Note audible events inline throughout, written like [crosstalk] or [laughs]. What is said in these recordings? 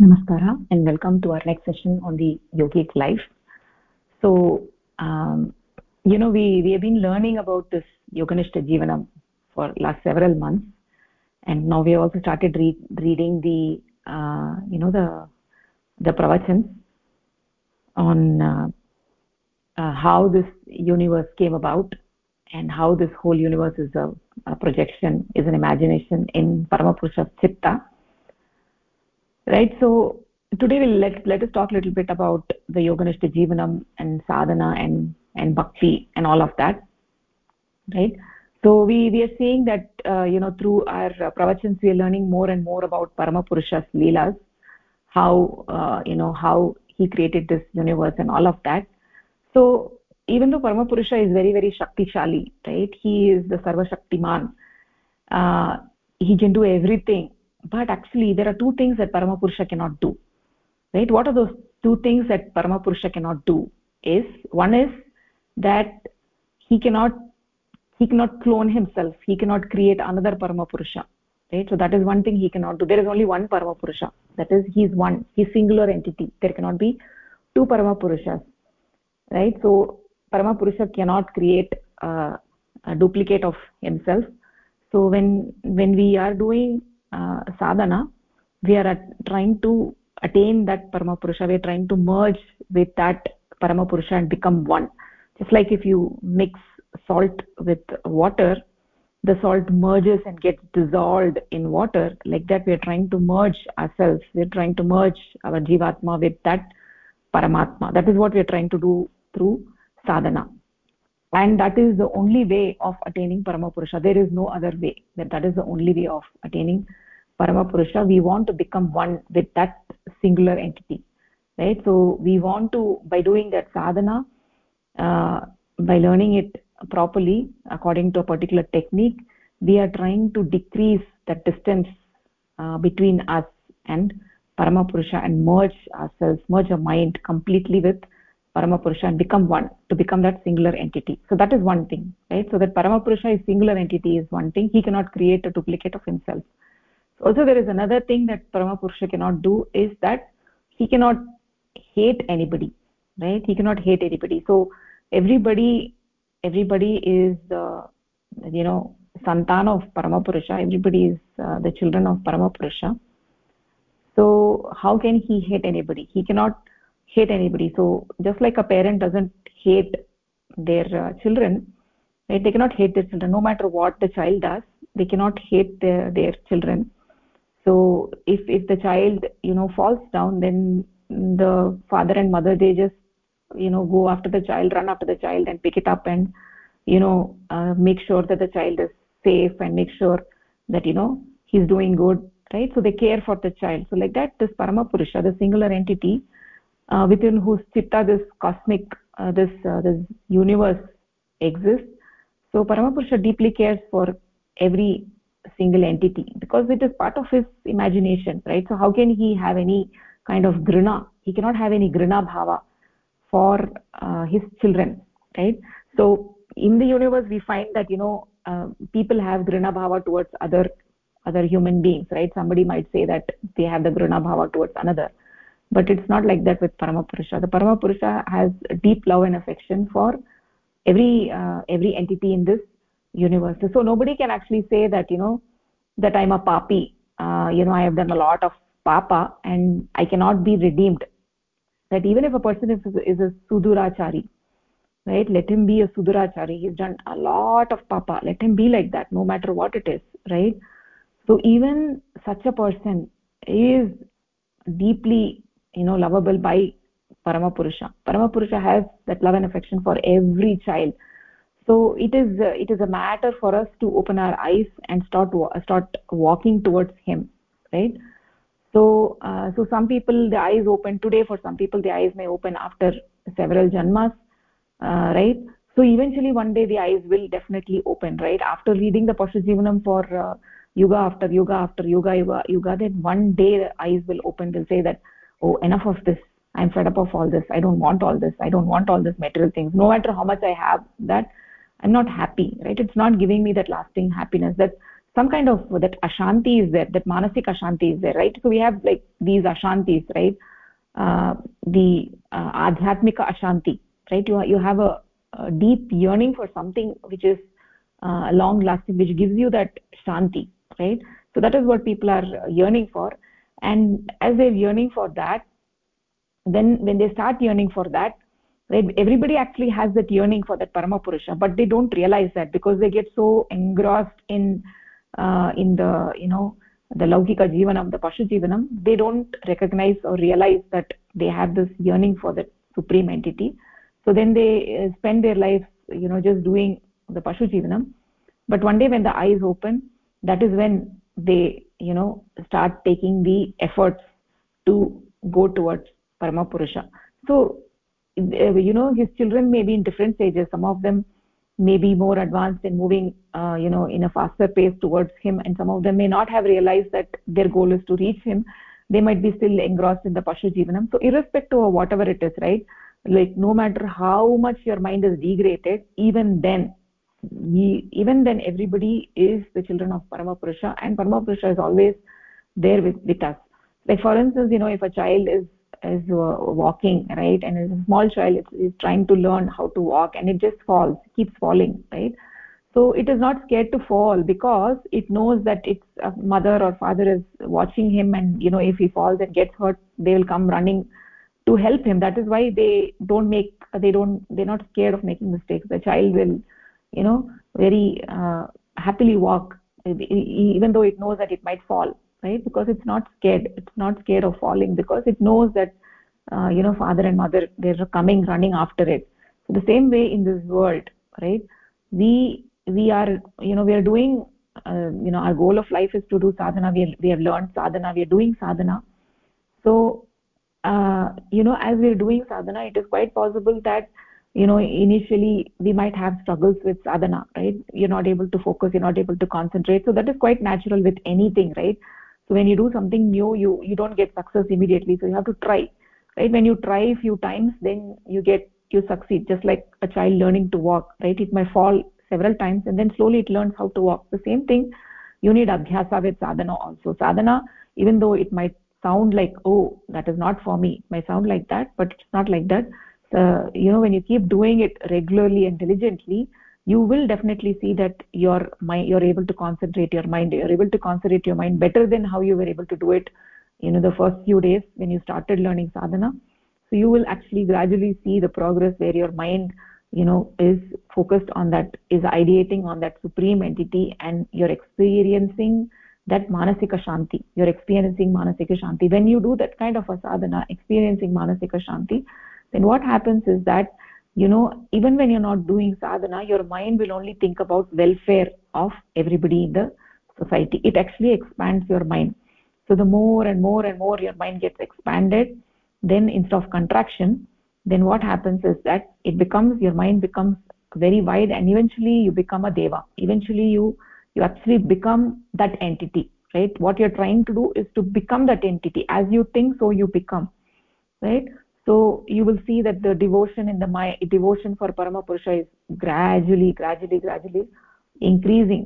Namaskara and welcome to our next session on the yogic life. So, um, you know, we, we have been learning about this Yoganishta Jivanam for last several months. And now we have also started re reading the, uh, you know, the, the pravachans on uh, uh, how this universe came about and how this whole universe is a, a projection, is an imagination in Paramapurusha's Chitta right? So today we'll let let us talk a little bit about the yoganishta jivanam and sadhana and and bhakti and all of that. Right? So we we are seeing that uh, you know through our uh, pravachans we are learning more and more about paramapurusha's leelas how uh, you know how he created this universe and all of that. So even though paramapurusha is very very shakti-shali, right? He is the sarva shaktiman uh, he can do everything but actually there are two things that paramapurusha cannot do right? What are those two things that paramapurusha cannot do? Is one is that he cannot he cannot clone himself. He cannot create another paramapurusha right? So that is one thing he cannot do. There is only one paramapurusha that is he is one he is singular entity. There cannot be two paramapurushas right? So paramapurusha cannot create uh, a duplicate of himself. So when when we are doing sadhana we are at, trying to attain that paramapurusha we are trying to merge with that paramapurusha and become one. Just like if you mix salt with water the salt merges and gets dissolved in water. Like that we are trying to merge ourselves. We are trying to merge our jivatma with that paramatma. That is what we are trying to do through sadhana and that is the only way of attaining paramapurusha there is no other way. That that is the only way of attaining paramapurusha we want to become one with that singular entity right? So we want to by doing that sadhana uh, by learning it properly according to a particular technique we are trying to decrease the distance uh, between us and paramapurusha and merge ourselves merge our mind completely with paramapurusha and become one to become that singular entity. So that is one thing right? So that paramapurusha is singular entity is one thing. He cannot create a duplicate of himself. Also there is another thing that paramapurusha cannot do is that he cannot hate anybody right? He cannot hate anybody. So everybody everybody is uh, you know santana of paramapurusha everybody is uh, the children of paramapurusha so how can he hate anybody? He cannot hate anybody. So just like a parent doesn't hate their uh, children right they cannot hate their children. No matter what the child does they cannot hate their, their children. So if if the child you know falls down then the father and mother they just you know go after the child run after the child and pick it up and you know uh, make sure that the child is safe and make sure that you know he's doing good right? So they care for the child. So like that this paramapurusha the singular entity uh, within whose chitta this cosmic uh, this uh, this universe exists. So paramapurusha deeply cares for every single entity because it is part of his imagination right? So how can he have any kind of grina he cannot have any grina bhava for uh, his children right? So in the universe we find that you know uh, people have grina bhava towards other other human beings right? Somebody might say that they have the grina bhava towards another but it's not like that with paramapurusha the paramapurusha has deep love and affection for every uh, every entity in this universe. So nobody can actually say that you know that i'm a papi. Uh, you know i have done a lot of papa and i cannot be redeemed. That even if a person is, is a sudurachari right? Let him be a sudurachari. He's done a lot of papa. Let him be like that no matter what it is right? So even such a person is deeply you know lovable by paramapurusha paramapurusha has that love and affection for every child. So it is uh, it is a matter for us to open our eyes and start start walking towards him right? So uh, so some people the eyes open today for some people the eyes may open after several janmas uh, right? So eventually one day the eyes will definitely open right? After reading the pashujivanam for uh, after yuga after yuga yuga yuga then one day the eyes will open. They'll say that oh enough of this. I'm fed up of all this. I don't want all this. I don't want all this material things. No matter how much i have that i'm not happy right? It's not giving me that lasting happiness. That some kind of that ashanti is there that manasik ashanti is there right? So we have like these ashantis right? Uh, the uh, adhyatmika ashanti right? You, you have a, a deep yearning for something which is uh, long lasting which gives you that shanti right? So that is what people are yearning for and as they're yearning for that then when they start yearning for that everybody actually has that yearning for that parama purusha but they don't realize that because they get so engrossed in uh, in the you know the laukika jivanam the pashu jivanam they don't recognize or realize that they have this yearning for that supreme entity. So then they uh, spend their life you know just doing the pashu jivanam but one day when the eyes open that is when they you know start taking the efforts to go towards parama purusha so uh, you know his children may be in different stages. Some of them may be more advanced in moving uh, you know in a faster pace towards him and some of them may not have realized that their goal is to reach him. They might be still engrossed in the pashu jivanam so irrespective of whatever it is right like no matter how much your mind is degraded even then even then everybody is the children of parama purusha and parama purusha is always there with, with us. Like for instance you know if a child is is uh, walking right and a small child is, trying to learn how to walk and it just falls keeps falling right? So it is not scared to fall because it knows that its mother or father is watching him and you know if he falls and gets hurt they will come running to help him. That is why they don't make they don't they're not scared of making mistakes. The child will you know very uh, happily walk even though it knows that it might fall right? Because it's not scared it's not scared of falling because it knows that uh, you know father and mother they're coming running after it. So the same way in this world right? We we are you know we are doing uh, you know our goal of life is to do sadhana. We, we have learned sadhana. We are doing sadhana. So uh, you know as we are doing sadhana it is quite possible that you know initially we might have struggles with sadhana right? You're not able to focus you're not able to concentrate. So that is quite natural with anything right? So when you do something new you you don't get success immediately. So you have to try right? When you try a few times then you get you succeed just like a child learning to walk right? It might fall several times and then slowly it learns how to walk. The same thing you need abhyasa with sadhana also. Sadhana even though it might sound like oh that is not for me it might sound like that but it's not like that uh, you know when you keep doing it regularly and diligently you will definitely see that your mind you're able to concentrate your mind. You're able to concentrate your mind better than how you were able to do it you know the first few days when you started learning sadhana. So you will actually gradually see the progress where your mind you know is focused on that is ideating on that supreme entity and you're experiencing that manasika shanti. You're experiencing manasika shanti. When you do that kind of a sadhana experiencing manasika shanti then what happens is that you know even when you're not doing sadhana your mind will only think about welfare of everybody in the society. It actually expands your mind. So the more and more and more your mind gets expanded then instead of contraction then what happens is that it becomes your mind becomes very wide and eventually you become a deva. Eventually you you actually become that entity right? What you're trying to do is to become that entity. As you think so you become right so you will see that the devotion in the my devotion for parama purusha is gradually gradually gradually increasing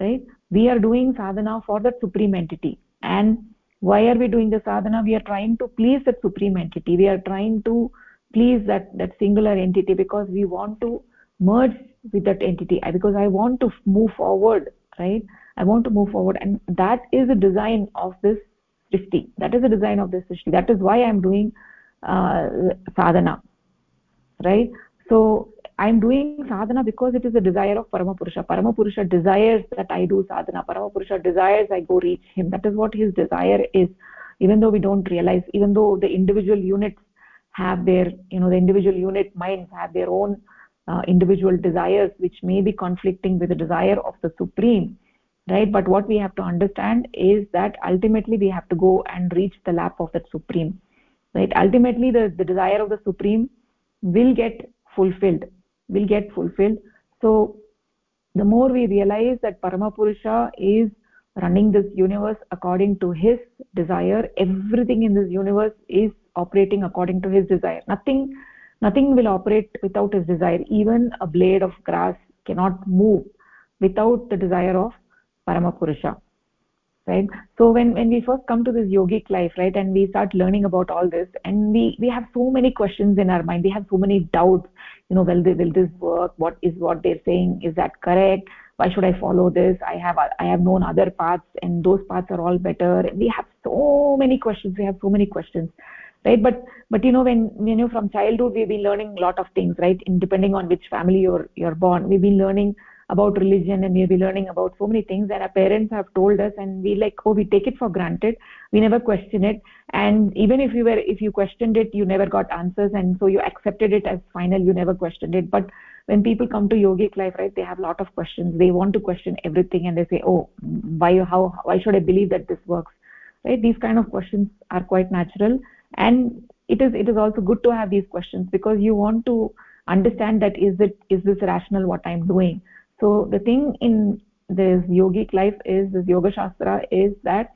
right? We are doing sadhana for that supreme entity. And why are we doing the sadhana? We are trying to please that supreme entity. We are trying to please that that singular entity because we want to merge with that entity. Because i want to move forward right? I want to move forward. And that is the design of this srishti that is the design of this srishti that is why i am doing sadhana right? So i'm doing sadhana because it is the desire of parama purusha parama purusha desires that i do sadhana. Parama purusha desires i go reach him. That is what his desire is. Even though we don't realize even though the individual units have their you know the individual unit minds have their own uh, individual desires which may be conflicting with the desire of the supreme right? But what we have to understand is that ultimately we have to go and reach the lap of that supreme right? Ultimately the, the desire of the supreme will get fulfilled will get fulfilled. So the more we realize that paramapurusha is running this universe according to his desire everything in this universe is operating according to his desire. Nothing nothing will operate without his desire. Even a blade of grass cannot move without the desire of paramapurusha right? So when when we first come to this yogic life right and we start learning about all this and we we have so many questions in our mind we have so many doubts you know will, they, will this work? What is what they're saying? Is that correct? Why should i follow this? I have i have known other paths and those paths are all better. We have so many questions we have so many questions right? But but you know when you know from childhood we've been learning a lot of things right? In depending on which family you're you're born we've been learning about religion and we'll be learning about so many things and our parents have told us and we like oh we take it for granted. We never question it. And even if you were if you questioned it you never got answers and so you accepted it as final you never questioned it. But when people come to yogic life right they have a lot of questions. They want to question everything and they say oh why how why should i believe that this works? Right? These kind of questions are quite natural. And it is it is also good to have these questions because you want to understand that is it is this rational what i'm doing so the thing in this yogic life is this yoga shastra is that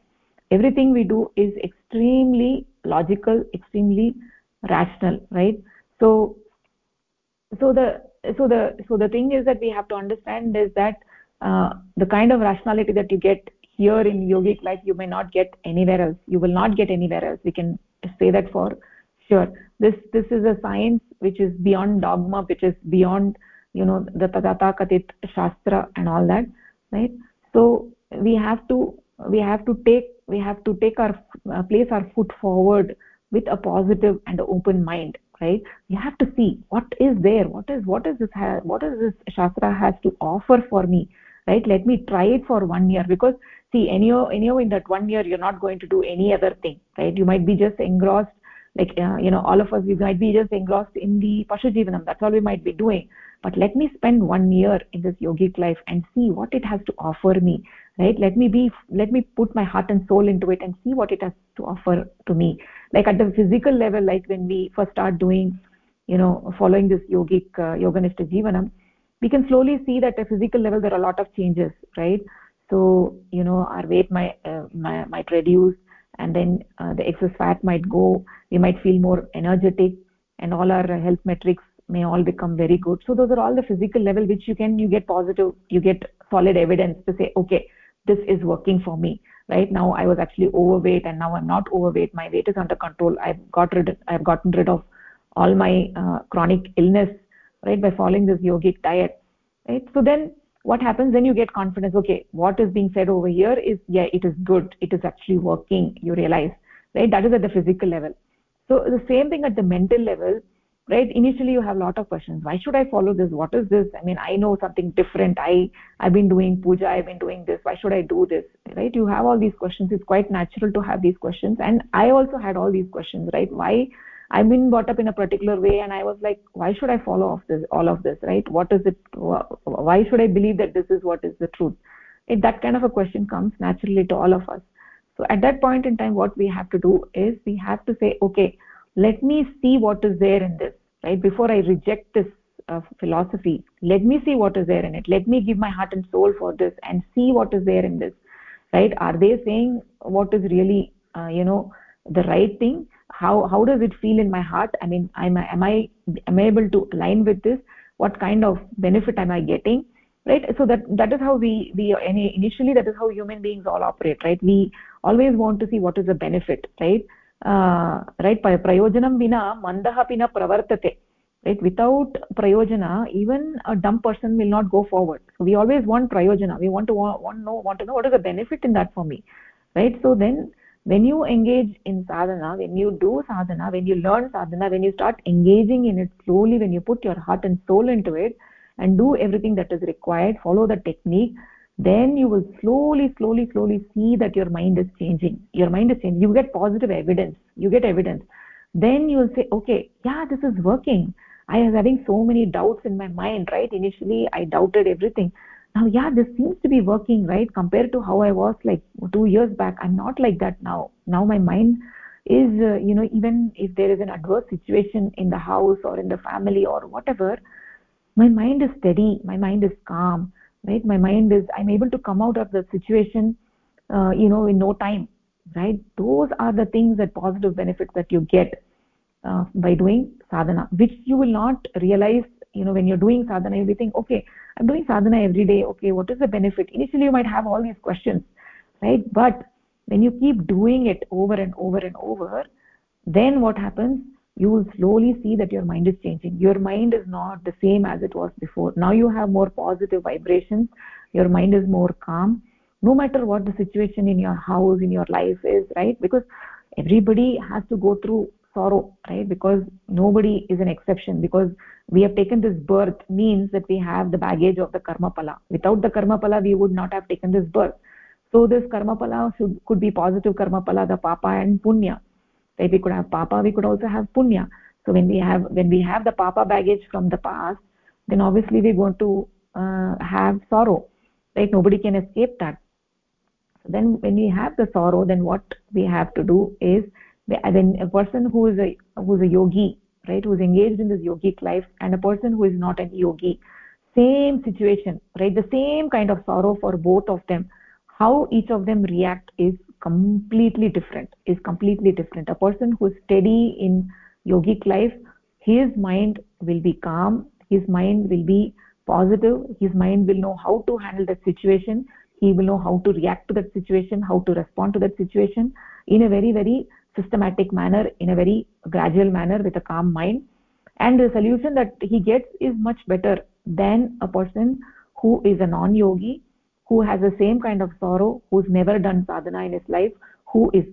everything we do is extremely logical extremely rational right? So so the so the so the thing is that we have to understand is that uh, the kind of rationality that you get here in yogic life you may not get anywhere else. You will not get anywhere else. We can say that for sure. This this is a science which is beyond dogma which is beyond you know the tatata katit shastra and all that right? So we have to we have to take we have to take our uh, place our foot forward with a positive and open mind right? You have to see what is there what is what is this what is this shastra has to offer for me right? Let me try it for one year because see anyhow anyhow in that one year you're not going to do any other thing right? You might be just engrossed like uh, you know all of us we might be just engrossed in the pashu jivanam that's all we might be doing but let me spend one year in this yogic life and see what it has to offer me right? Let me be let me put my heart and soul into it and see what it has to offer to me. Like at the physical level like when we first start doing you know following this yogic uh, yoganishta jivanam we can slowly see that at physical level there are a lot of changes right? So you know our weight might uh, might reduce and then uh, the excess fat might go. We might feel more energetic and all our health metrics may all become very good. So those are all the physical level which you can you get positive you get solid evidence to say okay this is working for me. Right now i was actually overweight and now i'm not overweight. My weight is under control. I've got rid i've gotten rid of all my uh, chronic illness right by following this yogic diet right? So then what happens? Then you get confidence. Okay what is being said over here is yeah it is good. It is actually working you realize right? That is at the physical level. So the same thing at the mental level right? Initially you have a lot of questions. Why should i follow this? What is this? I mean i know something different. I i've been doing puja i've been doing this. Why should i do this? Right? You have all these questions. It's quite natural to have these questions. And i also had all these questions right? Why i've been brought up in a particular way and i was like why should i follow of this all of this right? What is it? Why should i believe that this is what is the truth? If that kind of a question comes naturally to all of us. So at that point in time what we have to do is we have to say okay let me see what is there in this right? Before i reject this uh, philosophy let me see what is there in it. Let me give my heart and soul for this and see what is there in this right? Are they saying what is really uh, you know the right thing? How how does it feel in my heart? I mean am i am i am i able to align with this? What kind of benefit am i getting right? So that that is how we we any initially that is how human beings all operate right? We always want to see what is the benefit right right prayojanam vina mandah api na pravartate right without prayojana even a dumb person will not go forward. We always want prayojana we want to want know want to know what is the benefit in that for me. Right so then when you engage in sadhana when you do sadhana when you learn sadhana when you start engaging in it slowly when you put your heart and soul into it and do everything that is required follow the technique then you will slowly slowly slowly see that your mind is changing. Your mind is changing. You get positive evidence. You get evidence. Then you will say okay yeah this is working. I was having so many doubts in my mind right? Initially i doubted everything. Now yeah this seems to be working right? Compared to how i was like 2 years back i'm not like that now. Now my mind is uh, you know even if there is an adverse situation in the house or in the family or whatever my mind is steady. My mind is calm right? My mind is i'm able to come out of the situation uh, you know in no time right? Those are the things that positive benefits that you get uh, by doing sadhana which you will not realize you know when you're doing sadhana you think okay i'm doing sadhana every day. Okay what is the benefit? Initially you might have all these questions right? But when you keep doing it over and over and over then what happens you will slowly see that your mind is changing. Your mind is not the same as it was before. Now you have more positive vibrations. Your mind is more calm. No matter what the situation in your house in your life is right? Because everybody has to go through sorrow right? Because nobody is an exception. Because we have taken this birth means that we have the baggage of the karma pala. Without the karma pala we would not have taken this birth. So this karma pala should, could be positive karma pala the papa and punya right we could have papa we could also have punya. So when we have when we have the papa baggage from the past then obviously we're going to uh, have sorrow. Right nobody can escape that. So then when we have the sorrow then what we have to do is when a person who is a who's a yogi right who's engaged in this yogic life and a person who is not a yogi same situation right the same kind of sorrow for both of them how each of them react is completely different is completely different. A person who is steady in yogic life his mind will be calm his mind will be positive his mind will know how to handle that situation he will know how to react to that situation how to respond to that situation in a very very systematic manner in a very gradual manner with a calm mind. And the solution that he gets is much better than a person who is a non yogi who has the same kind of sorrow who's never done sadhana in his life who is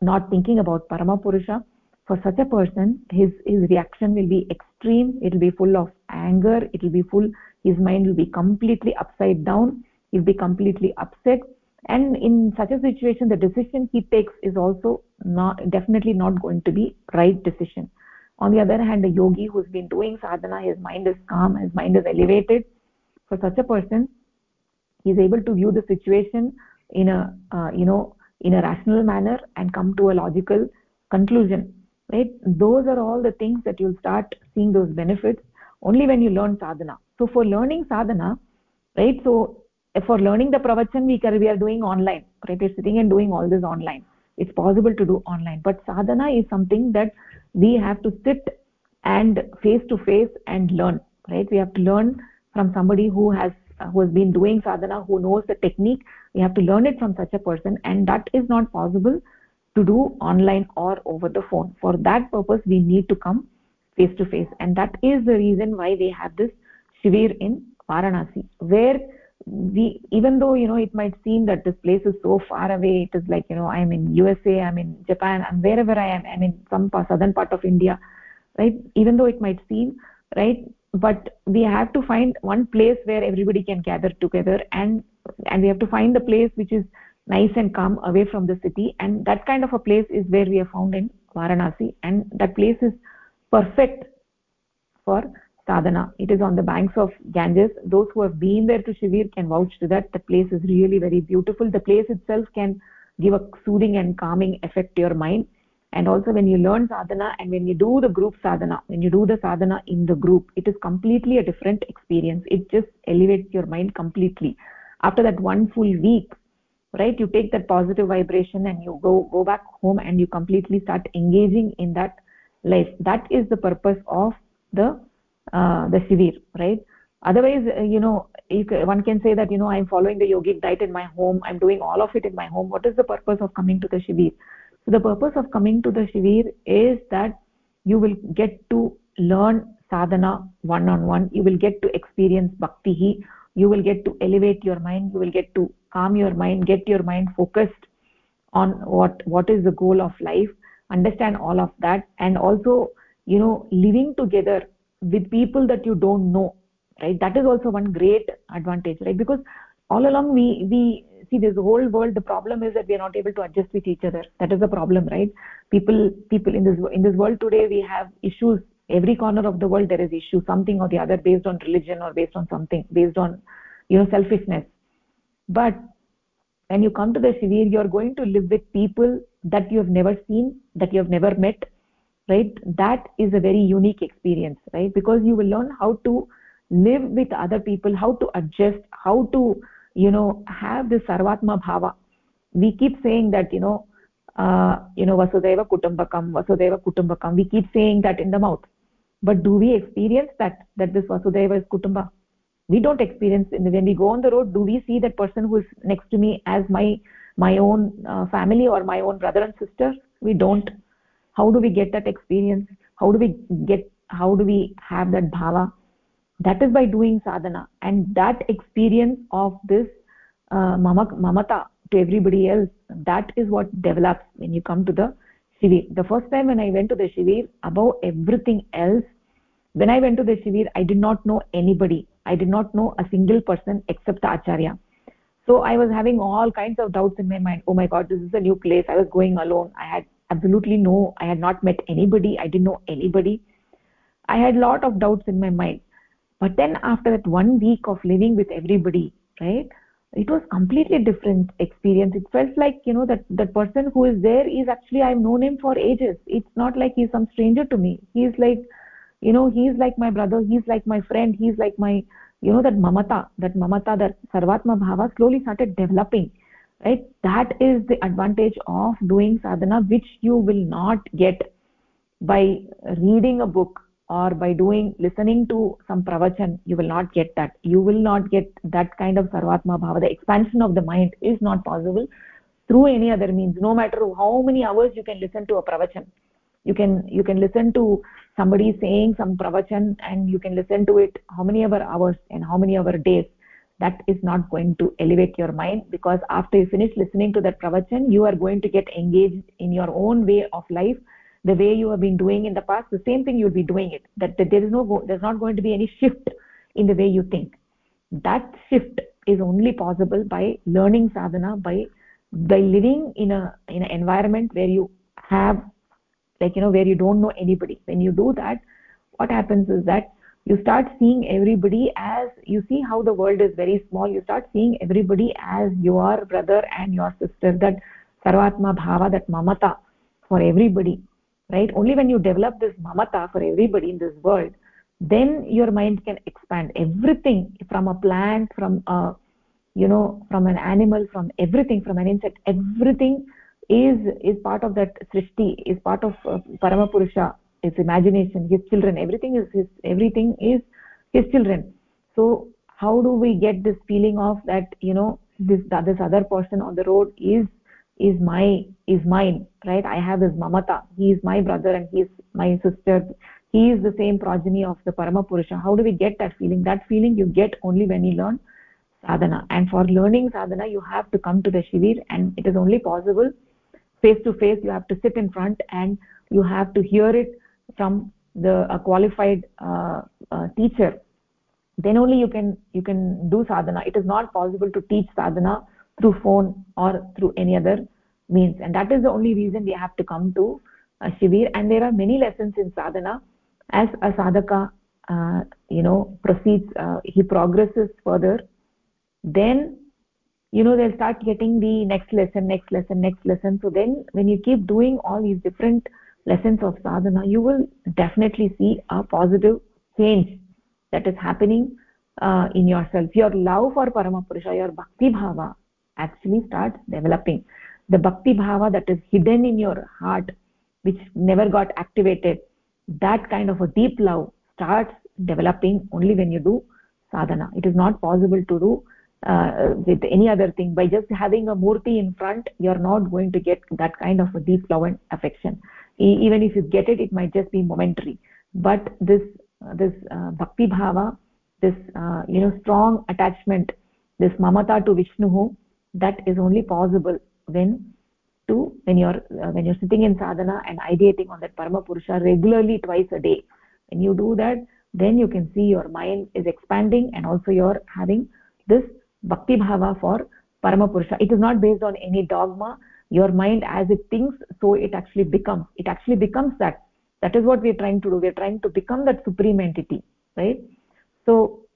not thinking about parama purusha for such a person his his reaction will be extreme. It will be full of anger. It will be full his mind will be completely upside down. He'll be completely upset. And in such a situation the decision he takes is also not definitely not going to be right decision. On the other hand a yogi who's been doing sadhana his mind is calm his mind is elevated. For such a person is able to view the situation in a uh, you know in a rational manner and come to a logical conclusion right? Those are all the things that you'll start seeing those benefits only when you learn sadhana. So for learning sadhana right so for learning the pravachan we are, we are doing online right? We're sitting and doing all this online. It's possible to do online but sadhana is something that we have to sit and face to face and learn right? We have to learn from somebody who has Uh, who has been doing sadhana who knows the technique we have to learn it from such a person and that is not possible to do online or over the phone. For that purpose we need to come face to face and that is the reason why we have this shivir in varanasi where we even though you know it might seem that this place is so far away it is like you know i'm in usa i'm in japan i'm wherever i am i'm in some southern part of india right? Even though it might seem right but we have to find one place where everybody can gather together and and we have to find the place which is nice and calm away from the city. And that kind of a place is where we are found in varanasi. And that place is perfect for sadhana. It is on the banks of ganges. Those who have been there to shivir can vouch to that. The place is really very beautiful. The place itself can give a soothing and calming effect to your mind and also when you learn sadhana and when you do the group sadhana when you do the sadhana in the group it is completely a different experience. It just elevates your mind completely. After that one full week right you take that positive vibration and you go go back home and you completely start engaging in that life. That is the purpose of the uh, the shivir right? Otherwise uh, you know one can say that you know i'm following the yogic diet in my home i'm doing all of it in my home. What is the purpose of coming to the shivir the purpose of coming to the shivir is that you will get to learn sadhana one on one you will get to experience bhakti. You will get to elevate your mind. You will get to calm your mind get your mind focused on what what is the goal of life. Understand all of that. And also you know living together with people that you don't know right? That is also one great advantage right? Because all along we we see this whole world the problem is that we are not able to adjust with each other. That is the problem right? People people in this in this world today we have issues. Every corner of the world there is issue something or the other based on religion or based on something based on you know selfishness. But when you come to the shivir you are going to live with people that you have never seen that you have never met right? That is a very unique experience right? Because you will learn how to live with other people how to adjust how to you know have this sarvatma bhava. We keep saying that you know uh, you know vasudhaiva kutumbakam vasudhaiva kutumbakam we keep saying that in the mouth. But do we experience that that this vasudeva is kutumba we don't experience when we go on the road do we see that person who is next to me as my my own uh, family or my own brother and sister? We don't. How do we get that experience? How do we get how do we have that bhava that is by doing sadhana. And that experience of this uh, mamata to everybody else that is what develops when you come to the shivir. The first time when i went to the shivir above everything else when i went to the shivir i did not know anybody. I did not know a single person except the acharya. So i was having all kinds of doubts in my mind. Oh my god this is a new place. I was going alone. I had absolutely no i had not met anybody. I didn't know anybody. I had lot of doubts in my mind but then after that one week of living with everybody right it was completely different experience. It felt like you know that the person who is there is actually i've known him for ages. It's not like he's some stranger to me. He's like you know he's like my brother. He's like my friend. He's like my you know that mamata that mamata that sarvatma bhava slowly started developing right? That is the advantage of doing sadhana which you will not get by reading a book or by doing listening to some pravachan you will not get that. You will not get that kind of sarvatma bhava. The expansion of the mind is not possible through any other means. No matter how many hours you can listen to a pravachan. You can you can listen to somebody saying some pravachan and you can listen to it how many ever hours and how many ever days. That is not going to elevate your mind because after you finish listening to that pravachan you are going to get engaged in your own way of life the way you have been doing in the past the same thing you'll be doing it. That, that there is no there's not going to be any shift in the way you think. That shift is only possible by learning sadhana by by living in a in an environment where you have like you know where you don't know anybody. When you do that what happens is that you start seeing everybody as you see how the world is very small you start seeing everybody as your brother and your sister that sarvatma bhava that mamata for everybody right? Only when you develop this mamata for everybody in this world then your mind can expand everything from a plant from a you know from an animal from everything from an insect. Everything is is part of that srishti is part of uh, parama purusha his imagination his children. Everything is his everything is his children. So how do we get this feeling of that you know this this other person on the road is is my is mine right? I have his mamata. He is my brother and he is my sister. He is the same progeny of the parama purusha. How do we get that feeling? That feeling you get only when you learn sadhana. And for learning sadhana you have to come to the shivir and it is only possible face to face. You have to sit in front and you have to hear it from the a qualified uh, uh, teacher. Then only you can you can do sadhana. It is not possible to teach sadhana through phone or through any other means. And that is the only reason we have to come to uh, shivir. And there are many lessons in sadhana. As a sadhaka uh, you know proceeds uh, he progresses further then you know they'll start getting the next lesson next lesson next lesson. So then when you keep doing all these different lessons of sadhana you will definitely see a positive change that is happening uh, in yourself. Your love for paramapurusha your bhakti bhava actually starts developing. The bhakti bhava that is hidden in your heart which never got activated that kind of a deep love starts developing only when you do sadhana. It is not possible to do uh, with any other thing. By just having a murti in front you're not going to get that kind of a deep love and affection. E even if you get it it might just be momentary. But this uh, this uh, bhakti bhava this uh, you know strong attachment this mamata to vishnu that is only possible when to when you're uh, when you're sitting in sadhana and ideating on that parama purusha regularly twice a day. When you do that then you can see your mind is expanding and also you're having this bhakti bhava for paramapurusha it is not based on any dogma. Your mind as it thinks so it actually becomes. It actually becomes that. That is what we are trying to do. We are trying to become that supreme entity right? So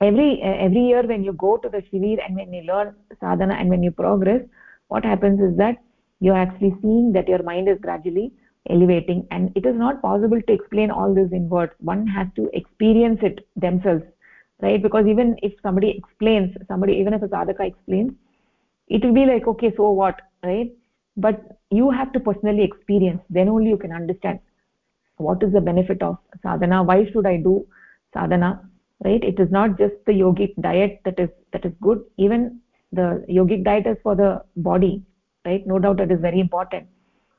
every every year when you go to the shivir and when you learn sadhana and when you progress what happens is that you're actually seeing that your mind is gradually elevating. And it is not possible to explain all this in words. One has to experience it themselves right? Because even if somebody explains somebody even if a sadhaka explains it will be like okay so what right? But you have to personally experience. Then only you can understand what is the benefit of sadhana. Why should i do sadhana right? It is not just the yogic diet that is that is good. Even the yogic diet is for the body right? No doubt it is very important.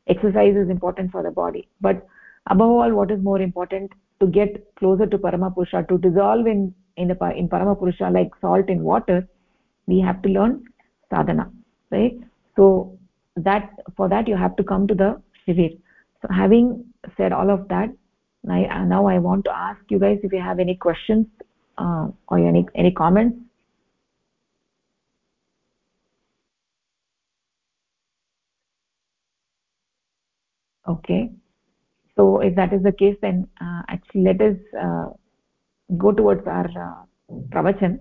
Exercise is important for the body. But above all what is more important? To get closer to parama purusha to dissolve in in the in parama purusha like salt in water we have to learn sadhana right? So that for that you have to come to the shivir so having said all of that I, now i want to ask you guys if you have any questions uh, or any any comments? Okay. So if that is the case then uh, actually let us uh, go towards our uh, pravachan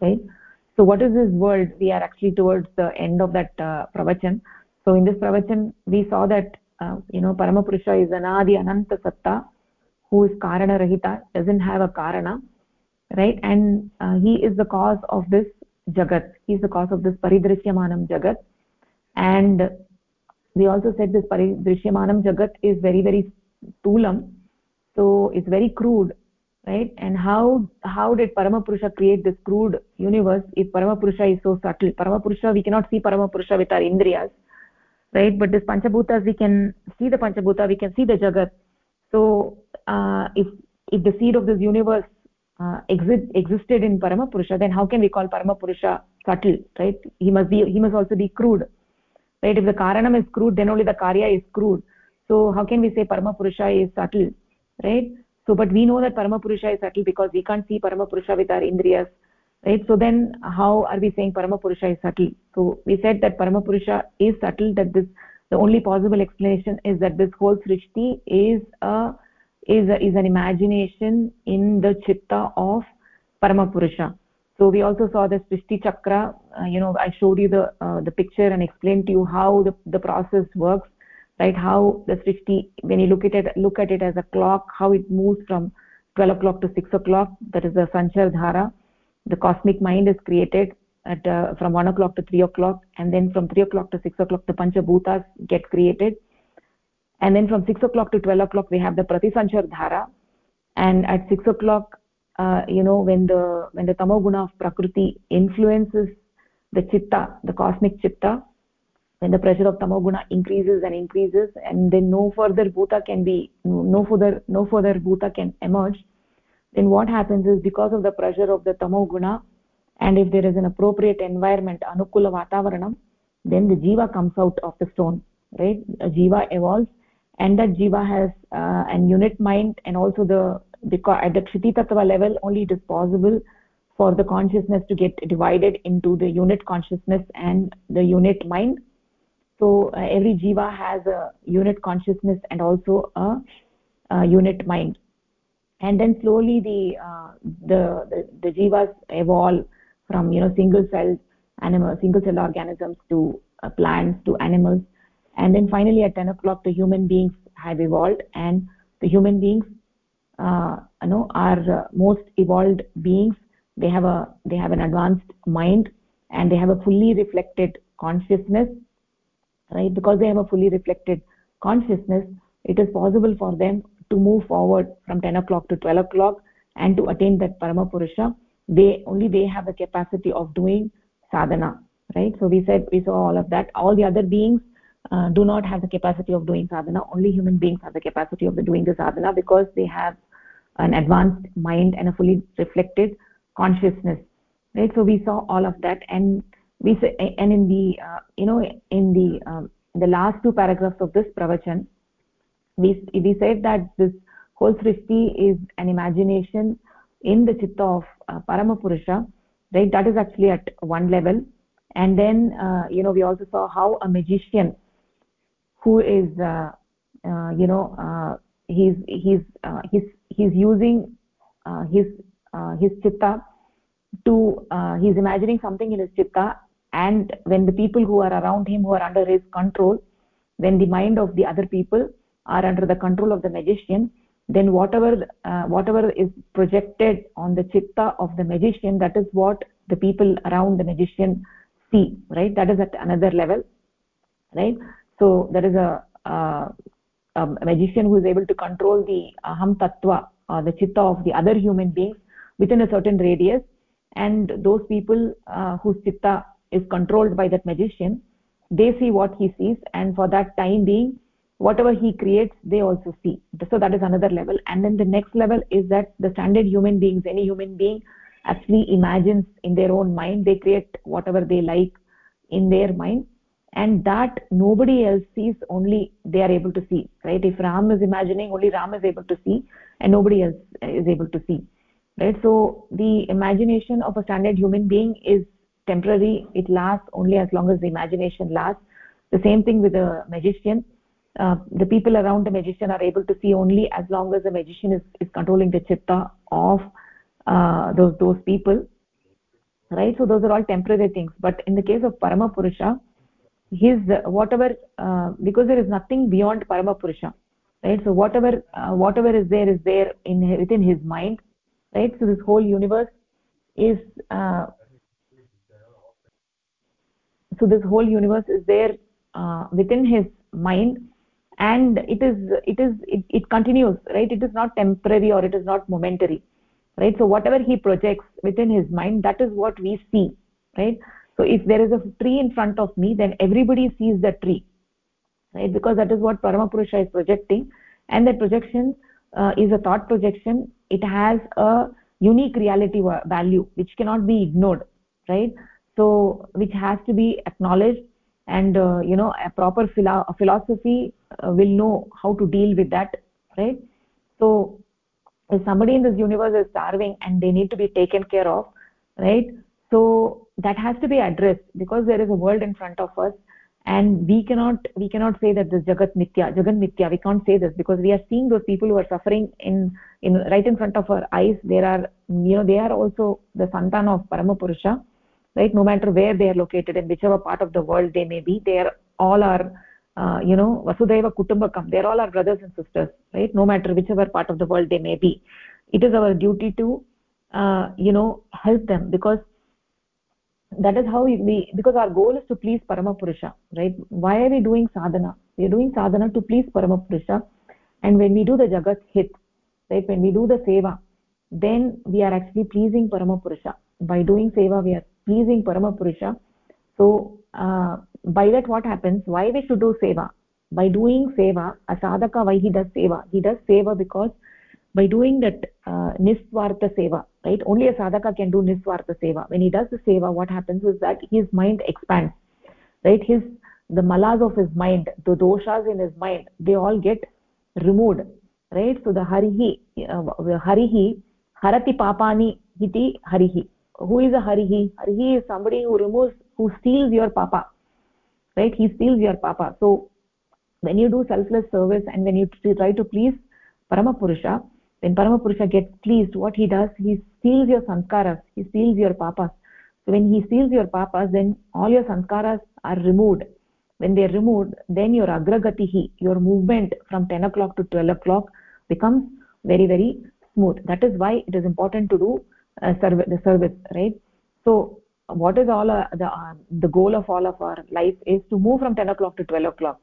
right? So what is this world? We are actually towards the end of that uh, pravachan. So in this pravachan we saw that uh, you know paramapurusha is anadi ananta satta who is karana rahita doesn't have a karana right? And uh, he is the cause of this jagat. He is the cause of this paridrishyamanam jagat. And we also said this paridrishyamanam jagat is very very stoolam so it's very crude right? And how how did paramapurusha create this crude universe if paramapurusha is so subtle? Paramapurusha we cannot see paramapurusha with our indriyas right? But this panchabhutas we can see the panchabhuta we can see the jagat. So uh, if if the seed of this universe uh, exist, existed in paramapurusha then how can we call paramapurusha subtle right? He must be he must also be crude right? If the karanam is crude then only the karya is crude. So how can we say paramapurusha is subtle right? So but we know that paramapurusha is subtle because we can't see paramapurusha with our indriyas right? So then how are we saying paramapurusha is subtle? So we said that paramapurusha is subtle that this the only possible explanation is that this whole srishti is a is a, is an imagination in the chitta of paramapurusha so we also saw the srishti chakra. Uh, you know i showed you the uh, the picture and explained to you how the the process works right? How the srishti when you look at it look at it as a clock how it moves from 12 o'clock to 6 o'clock that is the sanchar dhara. The cosmic mind is created at uh, from 1 o'clock to 3 o'clock and then from 3 o'clock to 6 o'clock the panchabhutas get created and then from 6 o'clock to 12 o'clock we have the pratisanchar dhara. And at 6 o'clock uh, you know when the when the tamoguna of prakriti influences the chitta the cosmic chitta when the pressure of tamoguna increases and increases and then no further bhuta can be no further no further bhuta can emerge then what happens is because of the pressure of the tamoguna and if there is an appropriate environment anukula vatavaranam then the jiva comes out of the stone right? A jiva evolves and that jiva has uh, an unit mind and also the because at the kshiti tattva level only it is possible for the consciousness to get divided into the unit consciousness and the unit mind. So uh, every jiva has a unit consciousness and also a, a unit mind. And then slowly the, uh, the, the the jivas evolve from you know single cell animal single cell organisms to uh, plants to animals and then finally at 10 o'clock the human beings have evolved and the human beings uh, you know are uh, most evolved beings. They have a they have an advanced mind and they have a fully reflected consciousness right? Because they have a fully reflected consciousness it is possible for them to move forward from 10 o'clock to 12 o'clock and to attain that parama purusha they only they have the capacity of doing sadhana right? So we said we saw all of that. All the other beings uh, do not have the capacity of doing sadhana. Only human beings have the capacity of the doing the sadhana because they have an advanced mind and a fully reflected consciousness right? So we saw all of that and we and in the uh, you know in the um, the last two paragraphs of this pravachan we we said that this whole srishti is an imagination in the chitta of uh, paramapurusha right? That is actually at one level. And then uh, you know we also saw how a magician who is uh, uh, you know uh, he's he's he's he's using his his chitta to he's imagining something in his chitta and when the people who are around him who are under his control when the mind of the other people are under the control of the magician then whatever uh, whatever is projected on the chitta of the magician that is what the people around the magician see right? That is at another level right so there is a, uh, a magician who is able to control the aham tattva or the chitta of the other human beings within a certain radius. And those people uh, whose chitta is controlled by that magician they see what he sees. And for that time being whatever he creates they also see. So that is another level. And then the next level is that the standard human beings any human being actually imagines in their own mind. They create whatever they like in their mind and that nobody else sees only they are able to see right? If ram is imagining only ram is able to see and nobody else is able to see right? So the imagination of a standard human being is temporary. It lasts only as long as the imagination lasts. The same thing with a magician. Uh, the people around the magician are able to see only as long as the magician is, is controlling the chitta of uh, those those people right? So those are all temporary things. But in the case of parama purusha his whatever uh, because there is nothing beyond parama purusha right? So whatever uh, whatever is there is there in within his mind right? So this whole universe is uh, so this whole universe is there uh, within his mind and it is it is it, it continues right? It is not temporary or it is not momentary right? So whatever he projects within his mind that is what we see right so if there is a tree in front of me then everybody sees the tree right? Because that is what paramapurusha is projecting. And that projection uh, is a thought projection. It has a unique reality value which cannot be ignored right? So which has to be acknowledged. And uh, you know a proper philo philosophy uh, will know how to deal with that right? So if somebody in this universe is starving and they need to be taken care of right? So that has to be addressed because there is a world in front of us and we cannot we cannot say that this jagat mithya jagat mithya we can't say this because we are seeing those people who are suffering in in right in front of our eyes. There are you know they are also the santan of paramapurusha right? No matter where they are located in whichever part of the world they may be they are all are uh, you know vasudhaiva kutumbakam. They are all our brothers and sisters right? No matter whichever part of the world they may be. It is our duty to uh, you know help them because that is how we because our goal is to please paramapurusha right? Why are we doing sadhana? We are doing sadhana to please paramapurusha and when we do the jagat hit right when we do the seva then we are actually pleasing paramapurusha by doing seva we are pleasing paramapurusha so uh, by that what happens? Why we should do seva? By doing seva a sadhaka why he does seva? He does seva because by doing that uh, niswartha seva right? Only a sadhaka can do niswartha seva. When he does the seva what happens is that his mind expands right? His the malas of his mind the doshas in his mind they all get removed right? So the harihi uh, harihi harati papani iti harihi. Who is a harihi? Harihi is somebody who removes who steals your papa right? He steals your papa. So when you do selfless service and when you try to please paramapurusha when paramapurusha gets pleased. What he does he steals your sanskaras. He steals your papas. So when he steals your papas then all your sanskaras are removed. When they are removed then your agragatihi your movement from 10 o'clock to 12 o'clock becomes very very smooth. That is why it is important to do uh, service the service right? So what is all uh, the uh, the goal of all of our life is to move from 10 o'clock to 12 o'clock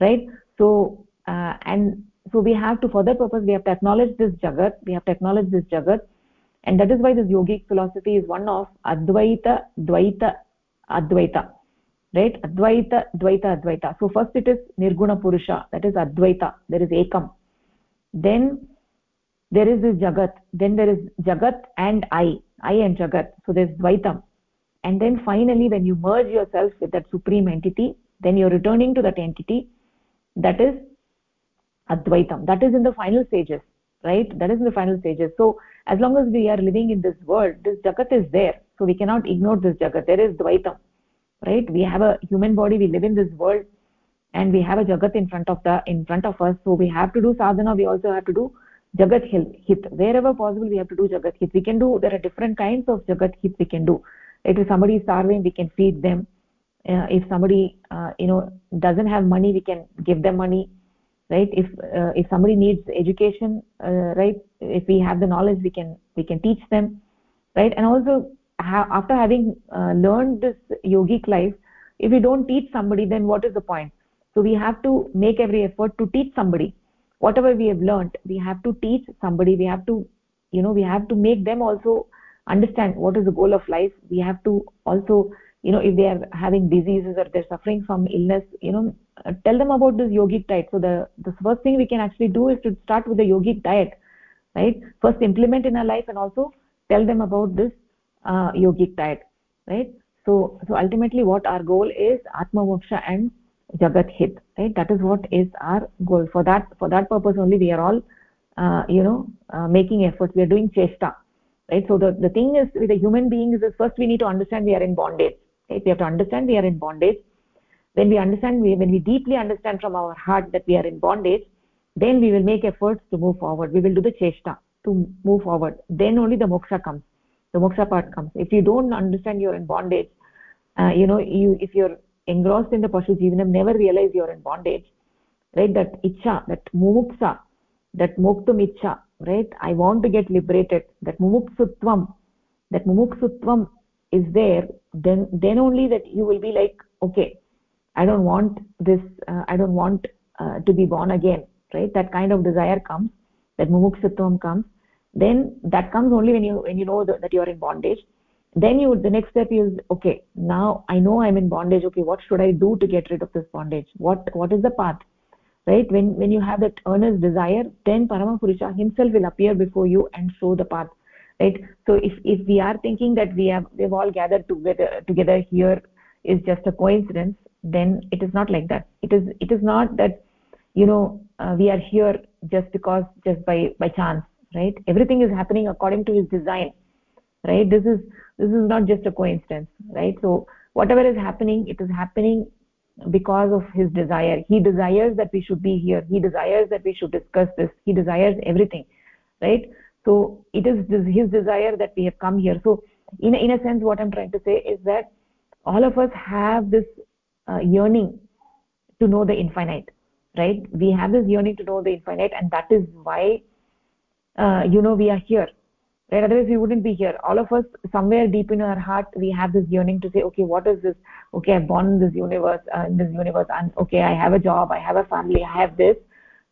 right? So uh, and so we have to for that purpose we have to acknowledge this jagat. We have to acknowledge this jagat. And that is why this yogic philosophy is one of advaita dvaita advaita. Right? Advaita dvaita advaita. So first it is nirguna purusha. That is advaita. There is ekam. Then there is this jagat. Then there is jagat and i. I and jagat. So there's dvaitam. And then finally when you merge yourself with that supreme entity then you're returning to that entity. That is advaitam. That is in the final stages right? That is in the final stages. So as long as we are living in this world this jagat is there. So we cannot ignore this jagat. There is dvaitam right? We have a human body we live in this world and we have a jagat in front of the in front of us. So we have to do sadhana we also have to do jagat hit wherever possible we have to do jagat hit. We can do there are different kinds of jagat hit we can do. If somebody is starving we can feed them. Uh, if somebody uh, you know doesn't have money we can give them money right? If uh, if somebody needs education uh, right if we have the knowledge we can we can teach them right? And also ha after having uh, learned this yogic life if we don't teach somebody then what is the point? So we have to make every effort to teach somebody. Whatever we have learned we have to teach somebody. We have to you know we have to make them also understand what is the goal of life. We have to also you know if they are having diseases or they're suffering from illness you know tell them about this yogic diet. So the the first thing we can actually do is to start with the yogic diet right? First implement in our life and also tell them about this uh, yogic diet right? So so ultimately what our goal is atma moksha and jagat hit right? That is what is our goal. For that for that purpose only we are all uh, you know uh, making efforts. We are doing chesta right? So the the thing is with the human beings is first we need to understand we are in bondage right? We have to understand we are in bondage when we understand we, when we deeply understand from our heart that we are in bondage then we will make efforts to move forward. We will do the chesta to move forward. Then only the moksha comes the moksha part comes. If you don't understand you're in bondage uh, you know you if you're engrossed in the pashu jivanam never realize you're in bondage right? That icha that mumuksa that moktum icha right? I want to get liberated. That mumuksutvam that mumuksutvam is there then then only that you will be like okay i don't want this uh, i don't want uh, to be born again right? That kind of desire comes that mumuksutvam comes. Then that comes only when you when you know that you are in bondage. Then you the next step is okay now i know i'm in bondage. Okay what should i do to get rid of this bondage? What what is the path? Right? When when you have that earnest desire then parama purusha himself will appear before you and show the path. Right? So if if we are thinking that we have we've all gathered together together here is just a coincidence then it is not like that. It is it is not that you know uh, we are here just because just by by chance right? Everything is happening according to his design right? This is this is not just a coincidence right? So whatever is happening it is happening because of his desire. He desires that we should be here. He desires that we should discuss this. He desires everything right? So it is his desire that we have come here. So in in a sense what i'm trying to say is that all of us have this uh, yearning to know the infinite right? We have this yearning to know the infinite and that is why uh, you know we are here right? Otherwise we wouldn't be here. All of us somewhere deep in our heart we have this yearning to say okay what is this? Okay i'm born in this universe uh, in this universe and okay i have a job i have a family i have this.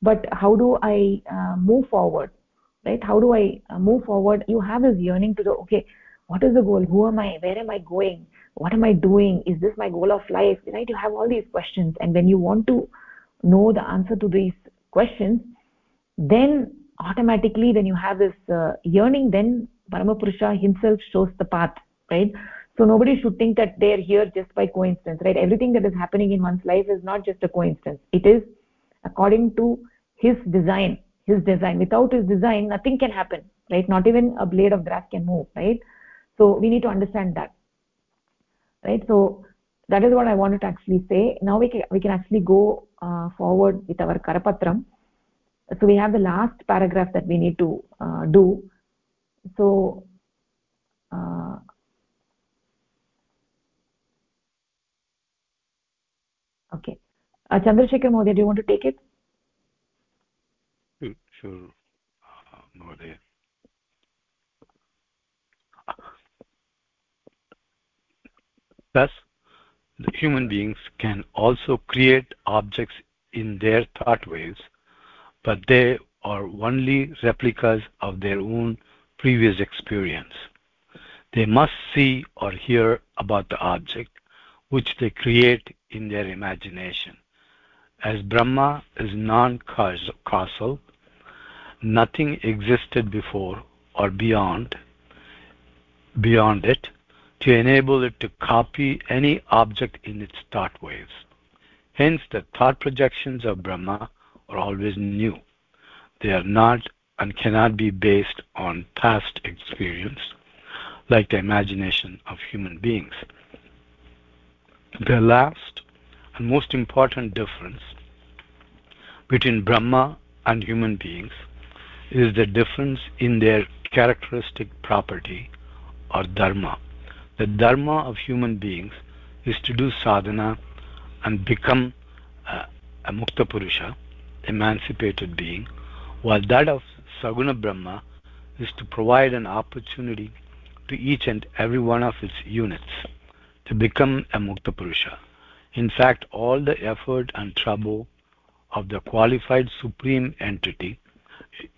But how do i uh, move forward right? How do i uh, move forward? You have this yearning to the okay what is the goal? Who am i? Where am i going what am i doing? Is this my goal of life? Right? You have all these questions. And when you want to know the answer to these questions then automatically when you have this uh, yearning then paramapurusha himself shows the path right? So nobody should think that they're here just by coincidence right? Everything that is happening in one's life is not just a coincidence. It is according to his design. His design. Without his design nothing can happen right? Not even a blade of grass can move right? So we need to understand that right? So that is what i wanted to actually say. Now we can, we can actually go uh, forward with our karapatram. So we have the last paragraph that we need to uh, do. So uh, okay. Uh, chandrasekhar mahodaya do you want to take it? Sure Thus, the human beings can also create objects in their thought waves, but they are only replicas of their own previous experience. They must see or hear about the object which they create in their imagination. As Brahma is non-causal, nothing existed before or beyond beyond it to enable it to copy any object in its thought waves. Hence, the thought projections of Brahma are always new. They are not and cannot be based on past experience, like the imagination of human beings. The last and most important difference between Brahma and human beings is the difference in their characteristic property or dharma. The dharma of human beings is to do sadhana and become a, a mukta purusha, emancipated being, while that of saguna brahma is to provide an opportunity to each and every one of its units to become a mukta purusha. In fact, all the effort and trouble of the qualified supreme entity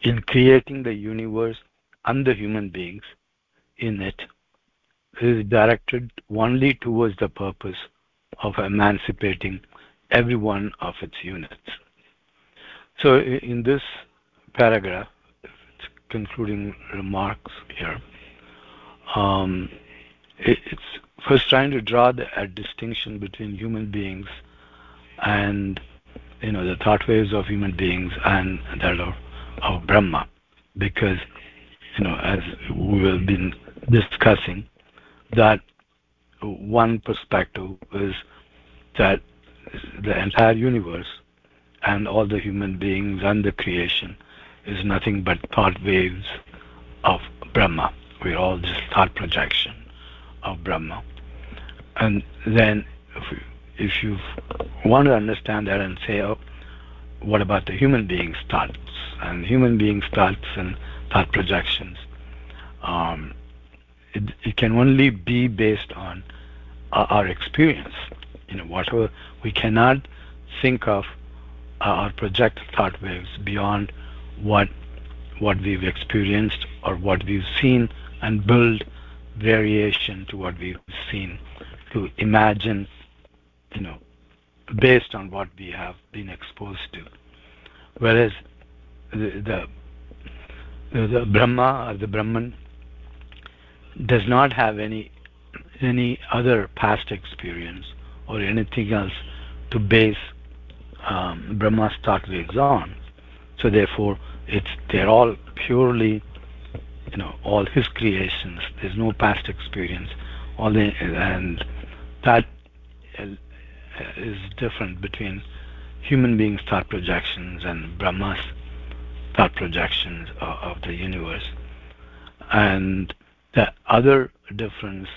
in creating the universe and the human beings in it is directed only towards the purpose of emancipating every one of its units. So in this paragraph, concluding remarks here, um, it's first trying to draw the, a distinction between human beings and you know the thought waves of human beings and that of, of Brahma, because you know as we have been discussing, that one perspective is that the entire universe and all the human beings and the creation is nothing but thought waves of Brahma. We're all just thought projection of Brahma. And then if, you want to understand that and say, oh, what about the human beings' thoughts and human beings' thoughts and thought projections? Um, it, it can only be based on our, experience. You know, whatever we cannot think of uh, our project thought waves beyond what what we've experienced or what we've seen and build variation to what we've seen to imagine you know based on what we have been exposed to whereas the the, the brahma or the brahman does not have any any other past experience or anything else to base um, Brahma's thought waves on. So therefore, it's they're all purely, you know, all his creations. There's no past experience. All the and that is different between human beings' thought projections and Brahma's thought projections of, of the universe. And the other difference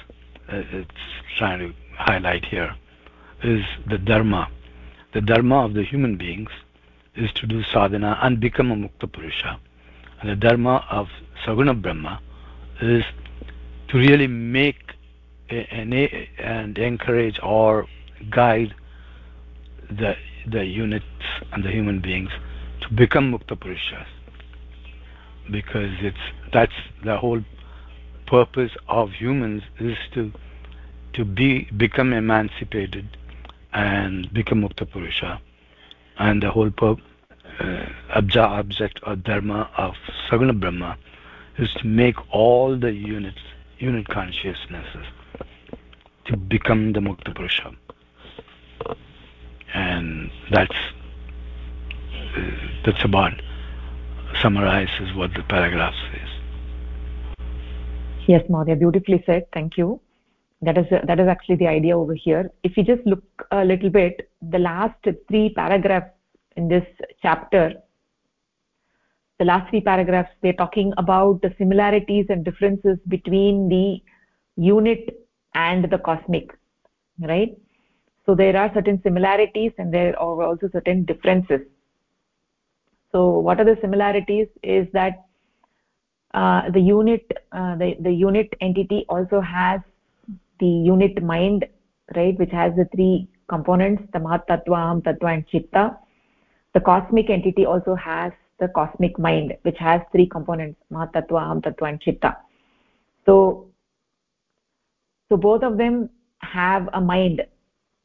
uh, it's trying to highlight here is the dharma. The dharma of the human beings is to do sadhana and become a mukta purusha. And the dharma of Saguna Brahma is to really make and, and encourage or guide the the units and the human beings to become mukta purushas because it's that's the whole purpose of humans is to to be become emancipated and become Mukta Purusha. And the whole purpose, uh, abja object or dharma of Saguna Brahma is to make all the units, unit consciousnesses to become the Mukta Purusha. And that's uh, that's about summarizes what the paragraph says. Yes, Maudya, beautifully said. Thank you. That is that is actually the idea over here. If you just look a little bit, the last three paragraphs in this chapter, the last three paragraphs, they're talking about the similarities and differences between the unit and the cosmic, right? So there are certain similarities and there are also certain differences. So what are the similarities is that the unit uh, the the unit entity also has the unit mind right which has the three components the mahat tattva aham tattva and chitta. The cosmic entity also has the cosmic mind which has three components mahat tattva aham tattva and chitta. So so both of them have a mind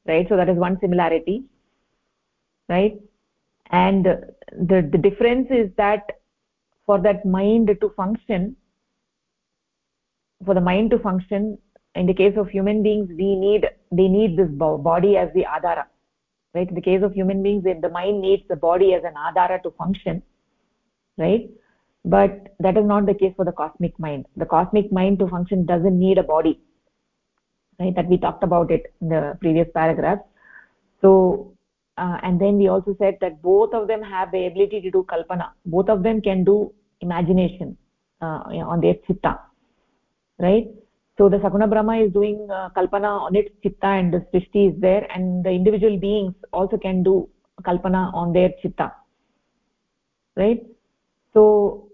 right? So that is one similarity right? And the the difference is that for that mind to function for the mind to function in the case of human beings we need they need this body as the adhara right? In the case of human beings the mind needs the body as an adhara to function right? But that is not the case for the cosmic mind. The cosmic mind to function doesn't need a body right? That we talked about it in the previous paragraph. So uh, and then we also said that both of them have the ability to do kalpana. Both of them can do imagination uh, on their chitta right? So the saguna brahma is doing uh, kalpana on its chitta and the srishti is there and the individual beings also can do kalpana on their chitta right? So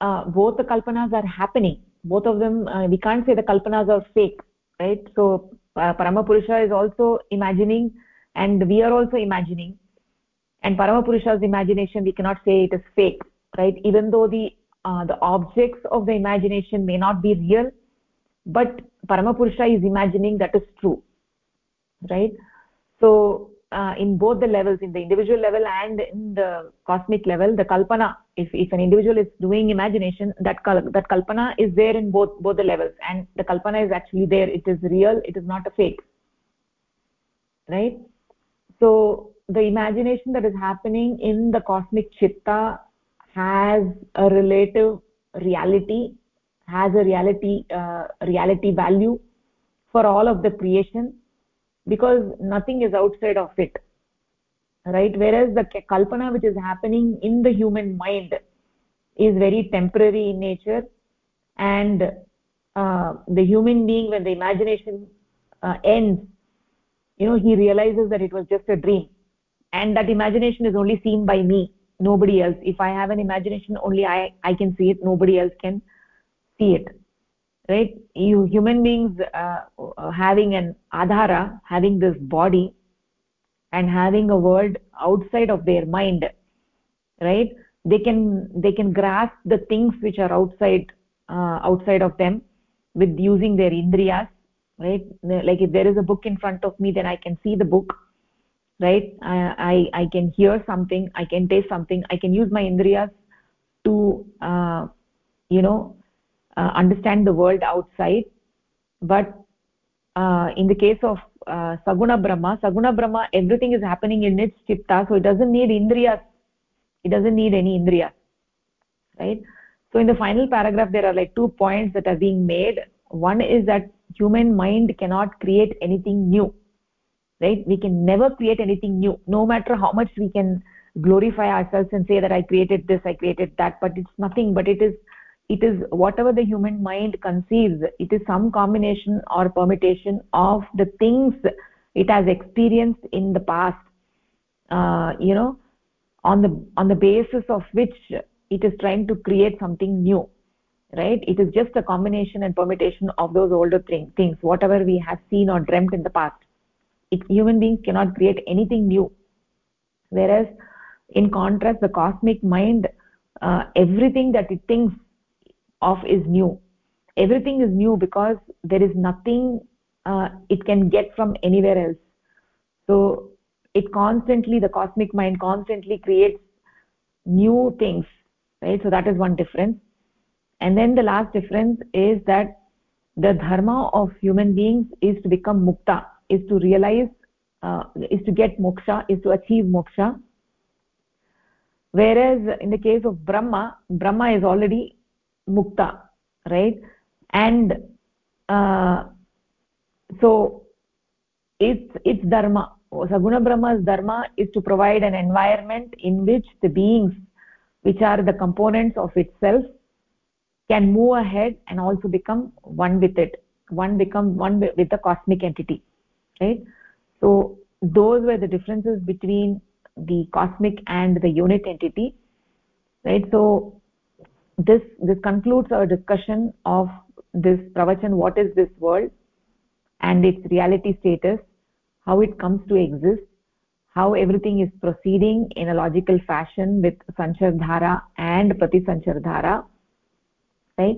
uh, both the kalpanas are happening. Both of them uh, we can't say the kalpanas are fake right? So uh, paramapurusha is also imagining and we are also imagining and paramapurusha's imagination we cannot say it is fake right? Even though the uh, the objects of the imagination may not be real but paramapurusha is imagining that is true right? So uh, in both the levels in the individual level and in the cosmic level the kalpana if, if an individual is doing imagination that that kalpana is there in both both the levels. And the kalpana is actually there. It is real. It is not a fake right so the imagination that is happening in the cosmic chitta has a relative reality has a reality uh, reality value for all of the creation because nothing is outside of it right? Whereas the kalpana which is happening in the human mind is very temporary in nature and uh, the human being when the imagination uh, ends you know he realizes that it was just a dream and that imagination is only seen by me nobody else. If i have an imagination only i i can see it. Nobody else can see it. Right? You human beings uh, having an adhara having this body and having a world outside of their mind right? They can they can grasp the things which are outside uh, outside of them with using their indriyas right? Like if there is a book in front of me then i can see the book right? I, I i can hear something i can taste something i can use my indriyas to uh, you know uh, understand the world outside. But uh, in the case of uh, saguna brahma saguna brahma everything is happening in its chitta so it doesn't need indriyas. It doesn't need any indriyas right? So in the final paragraph there are like two points that are being made one is that human mind cannot create anything new right? We can never create anything new. No matter how much we can glorify ourselves and say that i created this i created that but it's nothing. But it is it is whatever the human mind conceives it is some combination or permutation of the things it has experienced in the past. Uh, you know on the on the basis of which it is trying to create something new right? It is just a combination and permutation of those older thing, things whatever we have seen or dreamt in the past. It, human beings cannot create anything new. Whereas in contrast the cosmic mind uh, everything that it thinks of is new. Everything is new because there is nothing uh, it can get from anywhere else. So it constantly the cosmic mind constantly creates new things right? So that is one difference and then the last difference is that the dharma of human beings is to become mukta is to realize uh, is to get moksha is to achieve moksha. Whereas in the case of brahma brahma is already mukta right? And uh, so it's it's dharma. Saguna brahma's dharma is to provide an environment in which the beings which are the components of itself can move ahead and also become one with it one become one with the cosmic entity right? So those were the differences between the cosmic and the unit entity right? So this this concludes our discussion of this pravachan what is this world and its reality status how it comes to exist how everything is proceeding in a logical fashion with sanchar dhara and pratisanchar dhara right?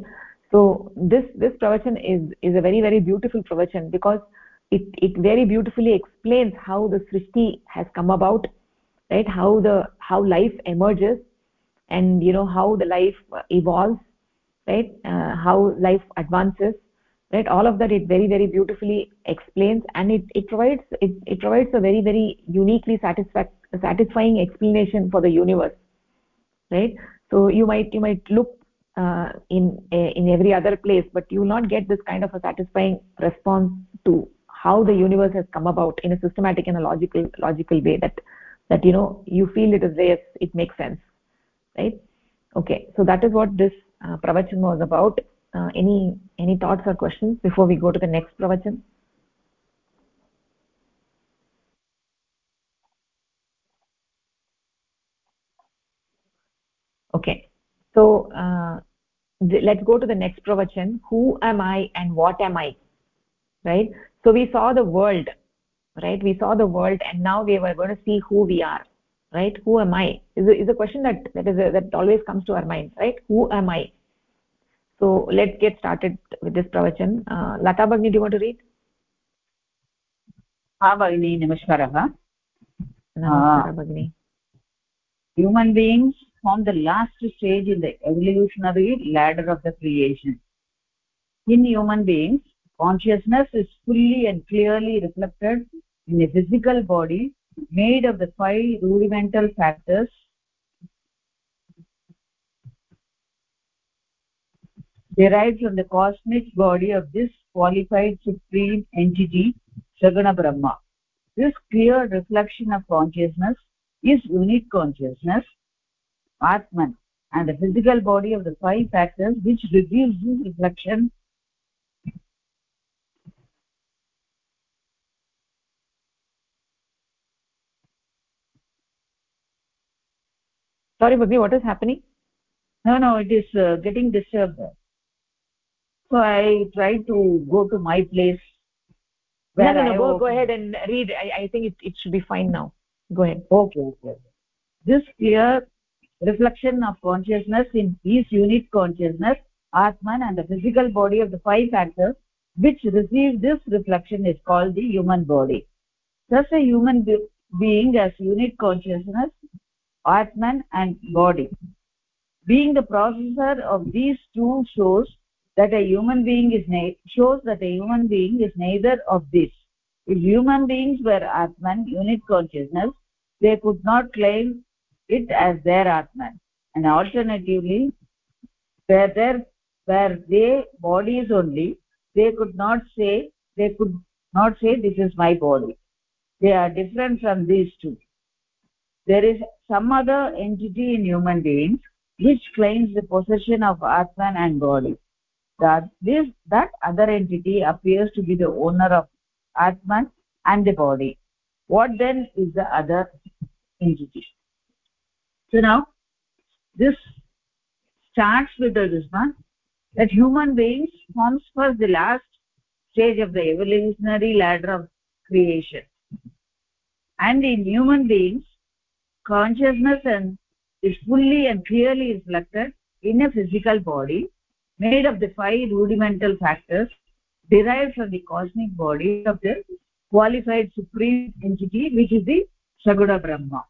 So this this pravachan is is a very very beautiful pravachan because it it very beautifully explains how the srishti has come about right? How the how life emerges and you know how the life evolves right? Uh, how life advances right? All of that it very very beautifully explains and it it provides it, it provides a very very uniquely satisfying explanation for the universe right? So you might you might look uh, in in every other place but you will not get this kind of a satisfying response to how the universe has come about in a systematic and a logical logical way that that you know you feel it is there it makes sense right? Okay so that is what this uh, pravachan was about. Uh, any any thoughts or questions before we go to the next pravachan? Okay so uh, let's go to the next pravachan. Who am i and what am i? Right? So we saw the world right? We saw the world and now we were going to see who we are right? Who am i? Is a, is a question that that is a, that always comes to our mind right? Who am i? So let's get started with this pravachan. Uh, lata bagni do you want to read? Ha bagni namaskara namaskara bagni. Human beings form the last stage in the evolutionary ladder of the creation. In human beings consciousness is fully and clearly reflected in a physical body made of the five rudimental factors. Derived from the cosmic body of this qualified supreme entity saguna brahma. This clear reflection of consciousness is unique consciousness atman and the physical body of the five factors which reveals this reflection. Sorry bhagni what is happening? No no it is uh, getting disturbed. So i try to go to my place no no, no go, go ahead and read. I, I think it, it should be fine now. Go ahead. Okay okay. This clear reflection of consciousness in his unit consciousness atman and the physical body of the five factors which receive this reflection is called the human body. Thus a human be being has unit consciousness atman and body. Being the processor of these two shows that a human being is shows that a human being is neither of this if human beings were atman unit consciousness they could not claim it as their atman and alternatively where there where they bodies only they could not say they could not say this is my body. They are different from these two. There is some other entity in human beings which claims the possession of atman and body. That this that other entity appears to be the owner of atman and the body. What then is the other entity so now this starts with the this that human beings forms for the last stage of the evolutionary ladder of creation. And in human beings consciousness and is fully and clearly reflected in a physical body made of the five rudimental factors derived from the cosmic body of the qualified supreme entity which is the saguna brahma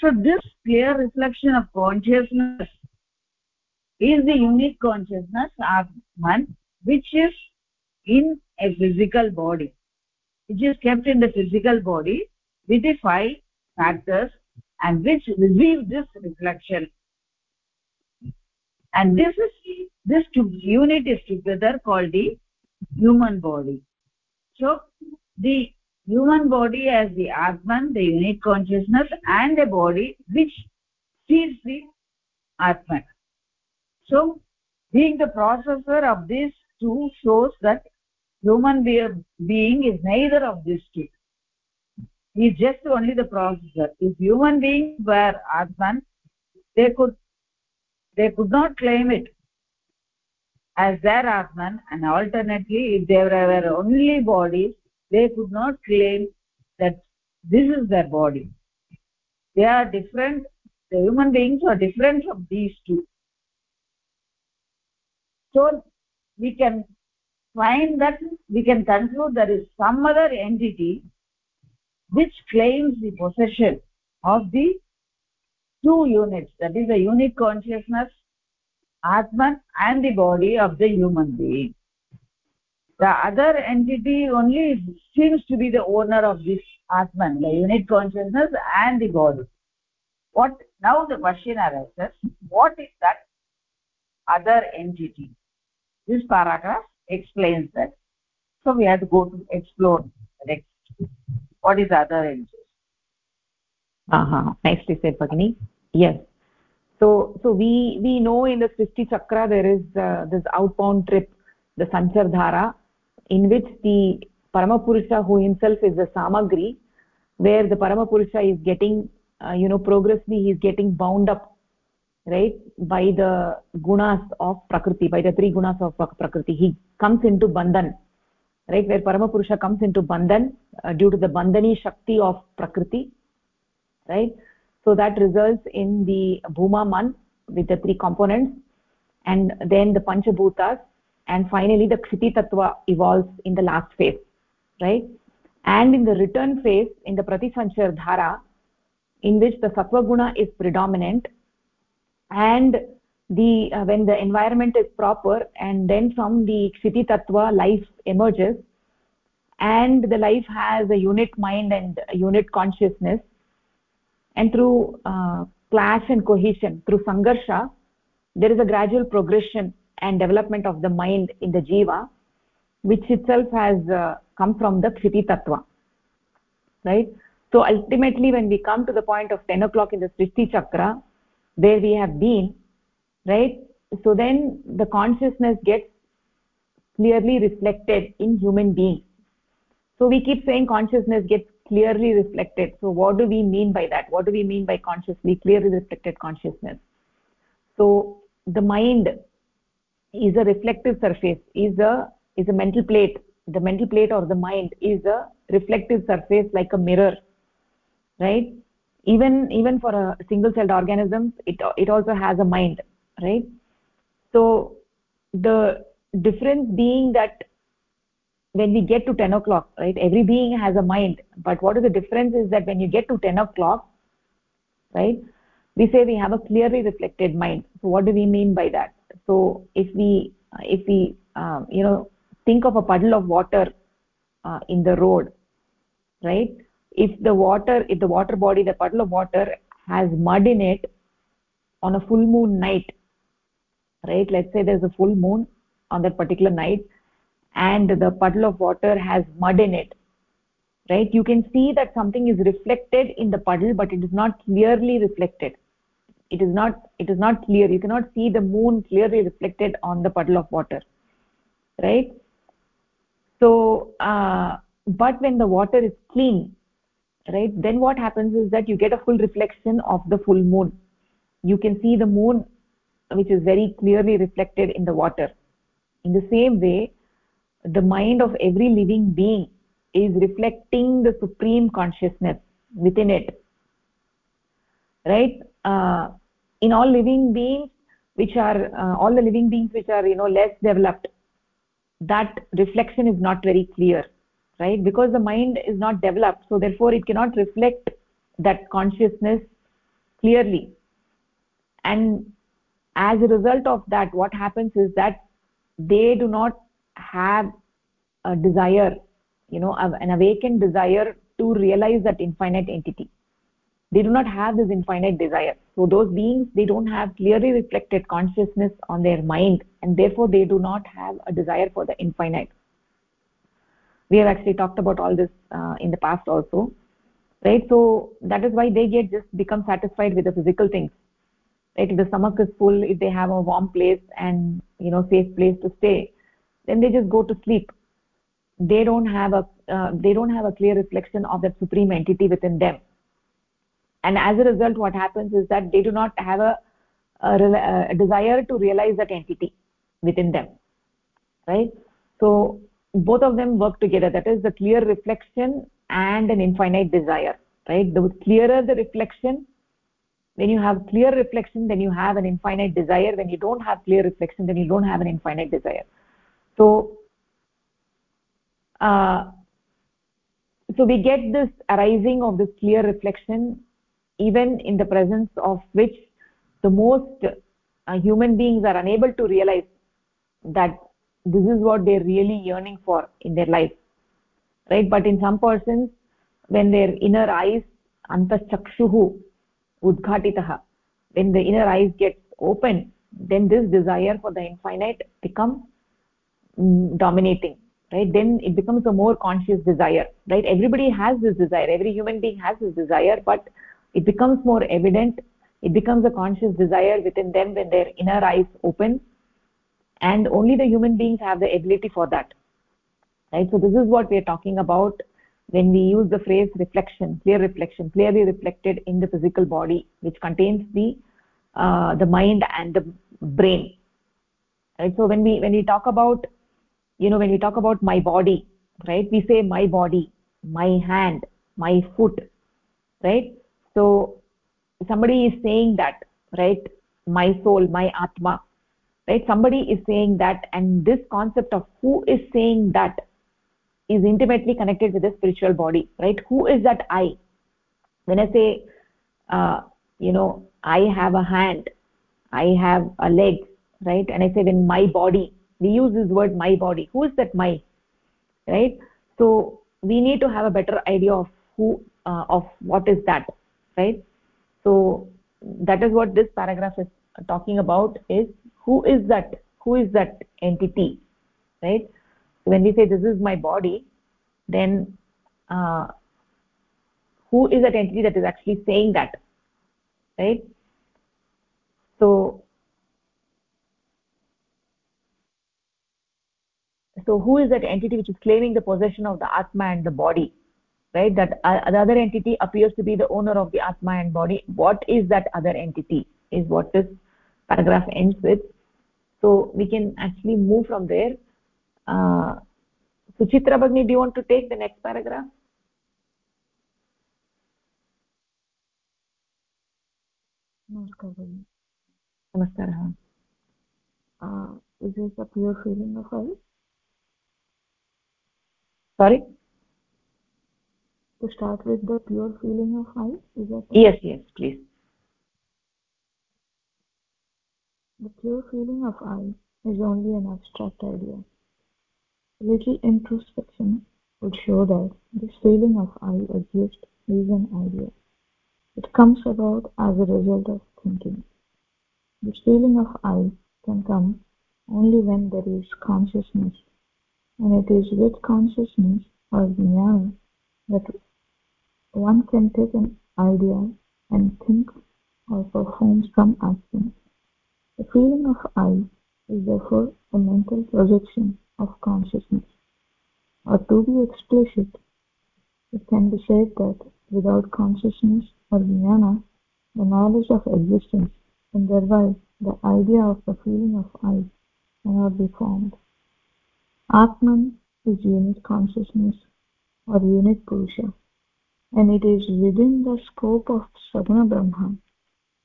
so this clear reflection of consciousness is the unique consciousness atman which is in a physical body. Which is kept in the physical body with the five factors and which receive this reflection. And this is this unit is together called the human body. So the human body as the atman the unique consciousness and the body which sees the atman so being the processor of these two shows that human be being is neither of these two. He is just only the processor. If human beings were atman they could they could not claim it as their atman and alternately if they were only bodies they could not claim that this is their body. They are different the human beings are different from these two. So we can find that we can conclude there is some other entity which claims the possession of the two units that is the unique consciousness atman and the body of the human being the other entity only seems to be the owner of this atman the unit consciousness and the body what now the question arises what is that other entity? This paragraph explains that. So we have to go to explore next. What is other entity? Uh -huh. nicely said bagini yes. So so we we know in the srishti chakra there is uh, this outbound trip the sanchar dhara in which the paramapurusha who himself is the samagri where the paramapurusha is getting uh, you know progressively he is getting bound up right by the gunas of prakriti by the three gunas of prakriti. He comes into bandhan right where paramapurusha comes into bandhan uh, due to the bandhani shakti of prakriti right. So that results in the bhuma man with the three components and then the panchabhutas and finally the kshiti tattva evolves in the last phase right? And in the return phase in the pratisanchar dhara in which the sattva guna is predominant and the uh, when the environment is proper and then from the kshiti tattva life emerges. And the life has a unit mind and unit consciousness. And through uh, clash and cohesion through sangarsha there is a gradual progression and development of the mind in the jiva which itself has uh, come from the kshiti tattva right? So ultimately when we come to the point of 10 o'clock in the srishti chakra where we have been right? So then the consciousness gets clearly reflected in human beings so we keep saying consciousness gets clearly reflected. So what do we mean by that? What do we mean by consciously clearly reflected consciousness? So the mind is a reflective surface is a is a mental plate. The mental plate or the mind is a reflective surface like a mirror right? Even even for a single celled organism it it also has a mind right? So the difference being that when we get to 10 o'clock right every being has a mind. But what is the difference is that when you get to 10 o'clock right we say we have a clearly reflected mind. So what do we mean by that so if we if we um, you know think of a puddle of water uh, in the road right? If the water if the water body the puddle of water has mud in it on a full moon night right? Let's say there's a full moon on that particular night and the puddle of water has mud in it right? You can see that something is reflected in the puddle but it is not clearly reflected it is not it is not clear. You cannot see the moon clearly reflected on the puddle of water right? So uh, but when the water is clean right then what happens is that you get a full reflection of the full moon. You can see the moon which is very clearly reflected in the water. In the same way the mind of every living being is reflecting the supreme consciousness within it right? Uh, in all living beings which are uh, all the living beings which are you know less developed that reflection is not very clear right? Because the mind is not developed so therefore it cannot reflect that consciousness clearly. And as a result of that what happens is that they do not have a desire you know an awakened desire to realize that infinite entity they do not have this infinite desire. So those beings they don't have clearly reflected consciousness on their mind and therefore they do not have a desire for the infinite. We have actually talked about all this uh, in the past also right? So that is why they get just become satisfied with the physical things. Right if the stomach is full if they have a warm place and you know safe place to stay then they just go to sleep. They don't have a uh, they don't have a clear reflection of that supreme entity within them and as a result what happens is that they do not have a, a, a desire to realize that entity within them right? So both of them work together. That is the clear reflection and an infinite desire right? The clearer the reflection when you have clear reflection then you have an infinite desire. When you don't have clear reflection then you don't have an infinite desire. So uh, so we get this arising of this clear reflection even in the presence of which the most uh, human beings are unable to realize that this is what they're really yearning for in their life right? But in some persons when their inner eyes antachakshuhu udghatitah when the inner eyes get open then this desire for the infinite becomes mm, dominating right? Then it becomes a more conscious desire right? Everybody has this desire. Every human being has this desire but it becomes more evident. It becomes a conscious desire within them when their inner eyes open. And only the human beings have the ability for that. Right? So this is what we are talking about when we use the phrase reflection clear reflection clearly reflected in the physical body which contains the uh, the mind and the brain. Right? So when we when we talk about you know when we talk about my body right? We say my body my hand my foot right so somebody is saying that right? My soul my atma right? Somebody is saying that and this concept of who is saying that is intimately connected with the spiritual body right? Who is that i? When i say uh, you know i have a hand i have a leg right? And i say when my body we use this word my body. Who is that my right? So we need to have a better idea of who uh, of what is that right? So that is what this paragraph is talking about is who is that who is that entity right? When we say this is my body then uh, who is that entity that is actually saying that right? So so who is that entity which is claiming the possession of the atma and the body right that uh, the other entity appears to be the owner of the atma and body what is that other entity is what this paragraph ends with so we can actually move from there uh, suchitra bagni do you want to take the next paragraph नमस्कारः is this a pure feeling of I? sorry to start with the pure feeling of I is that yes yes please. The pure feeling of I is only an abstract idea. A little introspection would show that this feeling of I exists is an idea. It comes about as a result of thinking. This feeling of I can come only when there is consciousness and it is with consciousness or jnana that one can take an idea and think or perform some action. The feeling of I is therefore a mental projection of consciousness. Or to be explicit, it can be said that without consciousness or jnana, the knowledge of existence and thereby the idea of the feeling of I cannot be formed. Atman is unit consciousness or unit Purusha and it is within the scope of Saguna Brahma.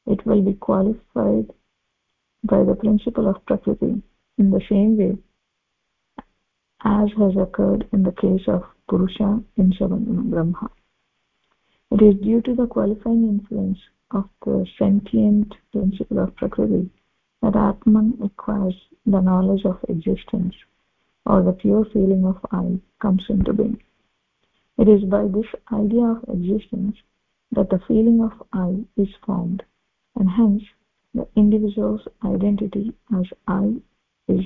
It will be qualified by the principle of Prakriti in the same way as has occurred in the case of Purusha in Saguna Brahma. It is due to the qualifying influence of the sentient principle of Prakriti that Atman acquires the knowledge of existence or the pure feeling of I comes into being. It is by this idea of existence that the feeling of I is formed, and hence the individual's identity as I is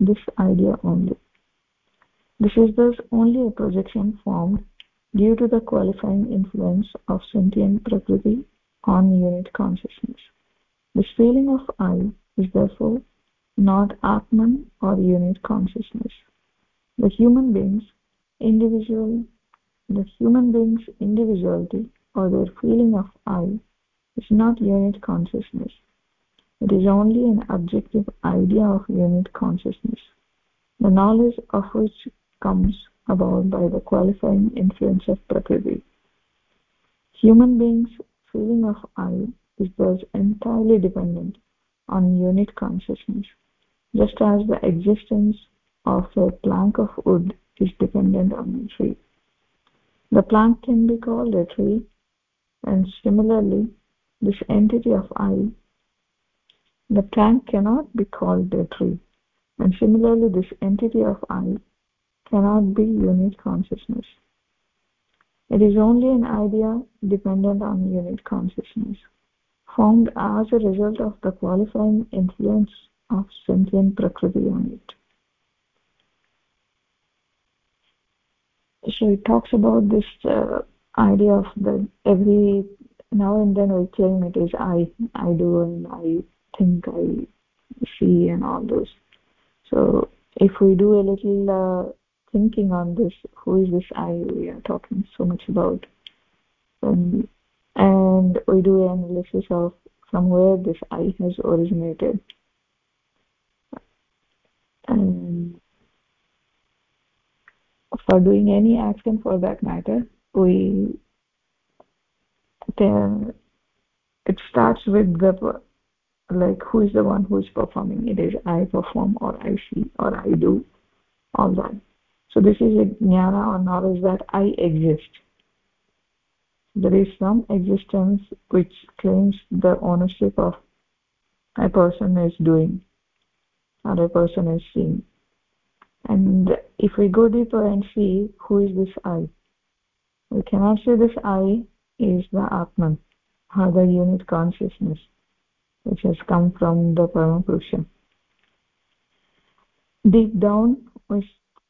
this idea only. This is thus only a projection formed due to the qualifying influence of sentient prakriti on unit consciousness. This feeling of I is therefore not Atman or unit consciousness. The human beings, individual, the human being's individuality or their feeling of I is not unit consciousness. It is only an objective idea of unit consciousness, the knowledge of which comes about by the qualifying influence of Prakriti. Human beings' feeling of I is thus entirely dependent on unit consciousness just as the existence of a plank of wood is dependent on a tree. The plant can be called a tree, and similarly, this entity of I, the plant cannot be called a tree, and similarly, this entity of I cannot be unit consciousness. It is only an idea dependent on unit consciousness, formed as a result of the qualifying influence of sentient prakriti on it. So it talks about this uh, idea of the every now and then we claim it is I, I do and I think I see and all those. So if we do a little uh, thinking on this, who is this I we are talking so much about? And, and we do an analysis of from where this I has originated and for doing any action for that matter we uh, it starts with the like who is the one who is performing. It is i perform or i see or i do. All that. So this is a jnana or knowledge that i exist. There is some existence which claims the ownership of a person is doing or a person is seeing and if we go deeper and see who is this i we cannot say this i is the atman the unit consciousness which has come from the Paramapurusha. Deep down, we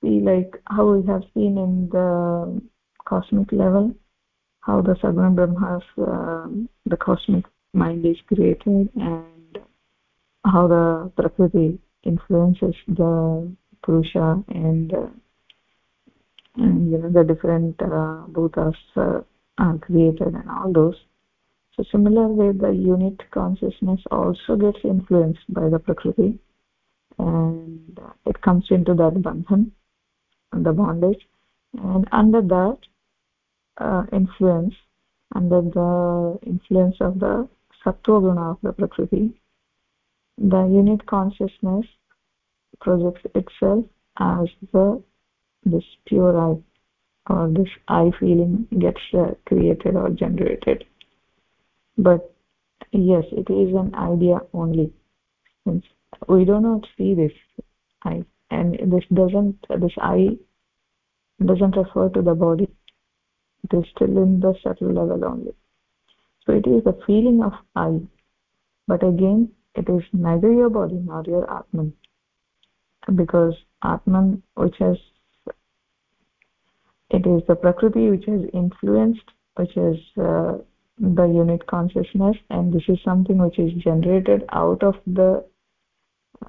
see like how we have seen in the cosmic level, how the Saguna Brahmas, uh, the cosmic mind is created and how the Prakriti influences the Purusha and, uh, and you know, the different uh, bhutas uh, are created and all those. So similar way the unit consciousness also gets influenced by the prakriti and it comes into that bandhan the bondage. And under that uh, influence under the influence of the sattva guna of the prakriti the unit consciousness projects itself as the this pure i or this i feeling gets uh, created or generated. But yes it is an idea only. Since we do not see this i and this doesn't this i doesn't refer to the body. It is still in the subtle level only. So it is the feeling of i but again it is neither your body nor your atman because atman which has it is the prakriti which has influenced which is uh, the unit consciousness and this is something which is generated out of the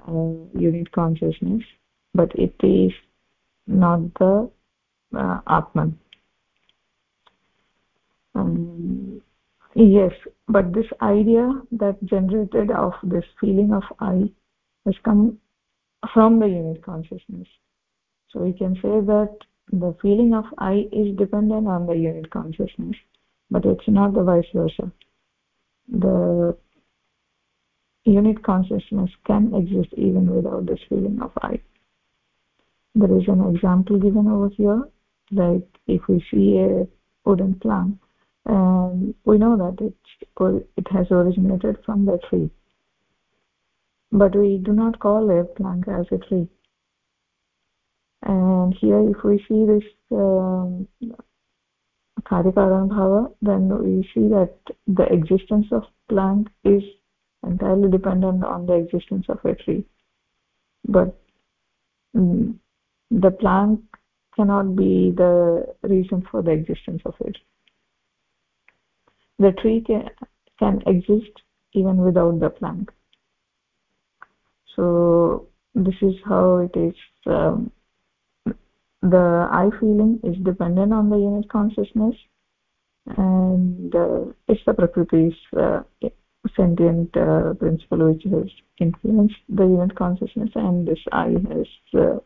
uh, unit consciousness but it is not the uh, atman. Um, yes but this idea that generated of this feeling of i has come from the unit consciousness. So we can say that the feeling of i is dependent on the unit consciousness but it's not the vice versa. The unit consciousness can exist even without this feeling of i. There is an example given over here like if we see a wooden plank and we know that it it has originated from the tree but we do not call a plank as a tree. And here if we see this um, bhava then we see that the existence of plant is entirely dependent on the existence of a tree. But mm, the plant cannot be the reason for the existence of it. The tree can, can exist even without the plant so this is how it is um, the i feeling is dependent on the unit consciousness and uh, it's the prakritis uh, sentient uh, principle which has influenced the unit consciousness and this i has uh,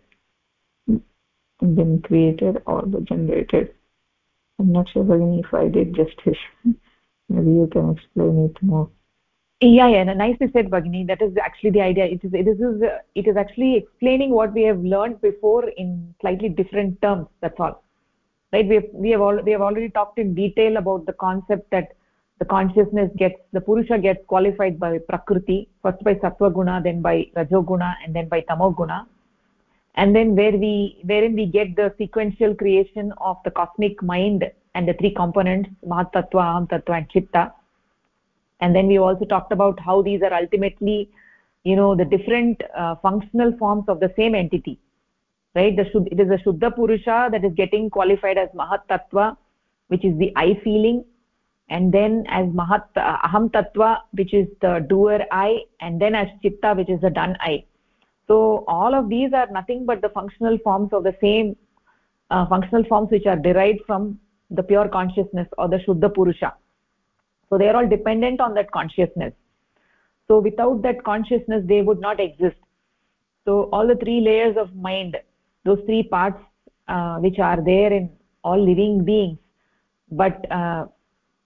been created or generated. I'm not sure if i did justice. [laughs] Maybe you can explain it more yeah yeah nicely said bagini that is actually the idea. It is it is it is actually explaining what we have learned before in slightly different terms that's all. Right? We have we have, all, we have already talked in detail about the concept that the consciousness gets the purusha gets qualified by prakriti first by sattva guna then by rajoguna and then by tamoguna. And then where we wherein we get the sequential creation of the cosmic mind and the three components mahat tattva aham tattva and chitta and then we also talked about how these are ultimately you know the different uh, functional forms of the same entity right? The it is a shuddha purusha that is getting qualified as mahat tattva which is the i feeling. And then as mahat uh, aham tattva which is the doer i and then as chitta which is the done i so all of these are nothing but the functional forms of the same uh, functional forms which are derived from the pure consciousness or the shuddha purusha so they are all dependent on that consciousness. So without that consciousness they would not exist. So all the three layers of mind those three parts uh, which are there in all living beings but uh,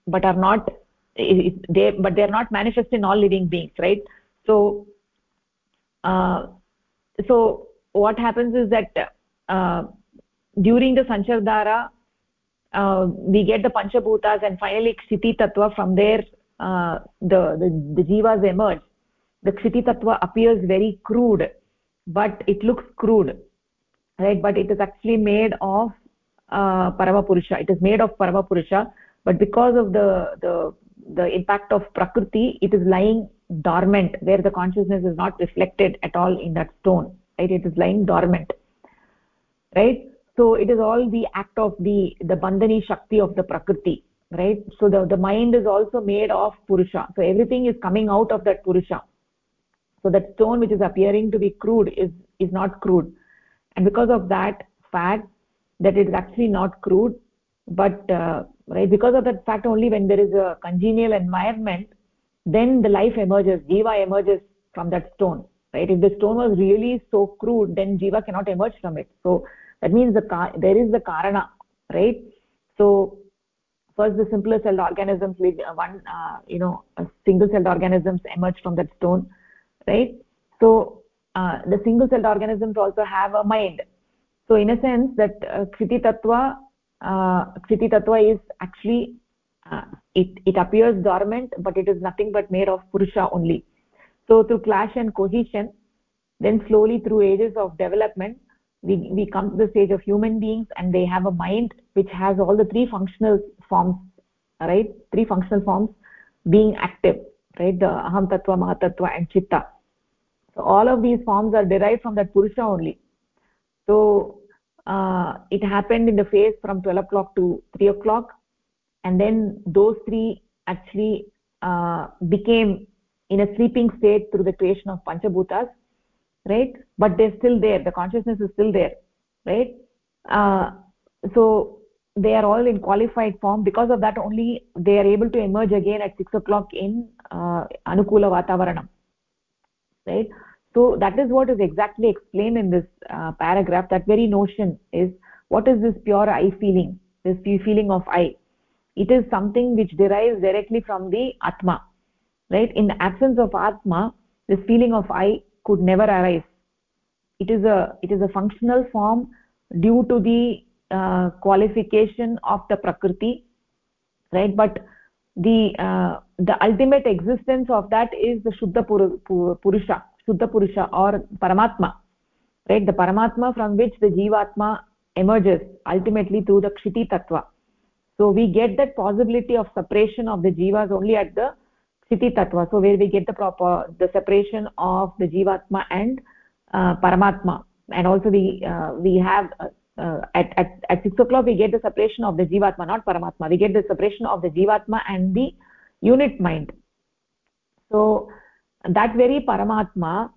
but are not they but they are not manifest in all living beings right? So uh, so what happens is that uh, during the sanchardhara uh, we get the panchabhutas and finally kshiti tattva from there uh, the, the the jivas emerge. The kshiti tattva appears very crude but it looks crude right? But it is actually made of uh, paramapurusha it is made of paramapurusha but because of the the the impact of prakriti it is lying dormant where the consciousness is not reflected at all in that stone right? It is lying dormant right so it is all the act of the the bandhani shakti of the prakriti right? So the the mind is also made of purusha. So everything is coming out of that purusha. So that stone which is appearing to be crude is is not crude. And because of that fact that it is actually not crude but uh, right because of that fact only when there is a congenial environment then the life emerges jiva emerges from that stone right? If the stone was really so crude then jiva cannot emerge from it. So that means the there is the karana right? So first the simpler celled organisms uh, one uh, you know single celled organisms emerge from that stone right? So uh, the single celled organisms also have a mind. So in a sense that uh, kshiti tattva uh, kshiti tattva is actually uh, it it appears dormant but it is nothing but made of purusha only. So through clash and cohesion then slowly through ages of development we we come to the stage of human beings and they have a mind which has all the three functional forms right? Three functional forms being active right? The aham tattva mahatattva and chitta. So all of these forms are derived from that purusha only. So uh, it happened in the phase from 12 o'clock to 3 o'clock and then those three actually uh, became in a sleeping state through the creation of panchabhutas right? But they're still there. The consciousness is still there right? Uh, so they are all in qualified form. Because of that only they are able to emerge again at 6 o'clock in uh, anukula vatavaranam right? So that is what is exactly explained in this uh, paragraph. That very notion is what is this pure i feeling? This feeling of i. It is something which derives directly from the atma right? In the absence of atma this feeling of i could never arise. It is a it is a functional form due to the uh, qualification of the prakriti right? But the uh, the ultimate existence of that is the shuddha purusha shuddha purusha or paramatma right? The paramatma from which the jivatma emerges ultimately through the kshiti tattva. So we get that possibility of separation of the jivas only at the kshiti tattva. So where we get the proper the separation of the jivatma and uh, paramatma. And also we uh, we have uh, uh at, at at 6 o'clock we get the separation of the jivatma not paramatma. We get the separation of the jivatma and the unit mind. So that very paramatma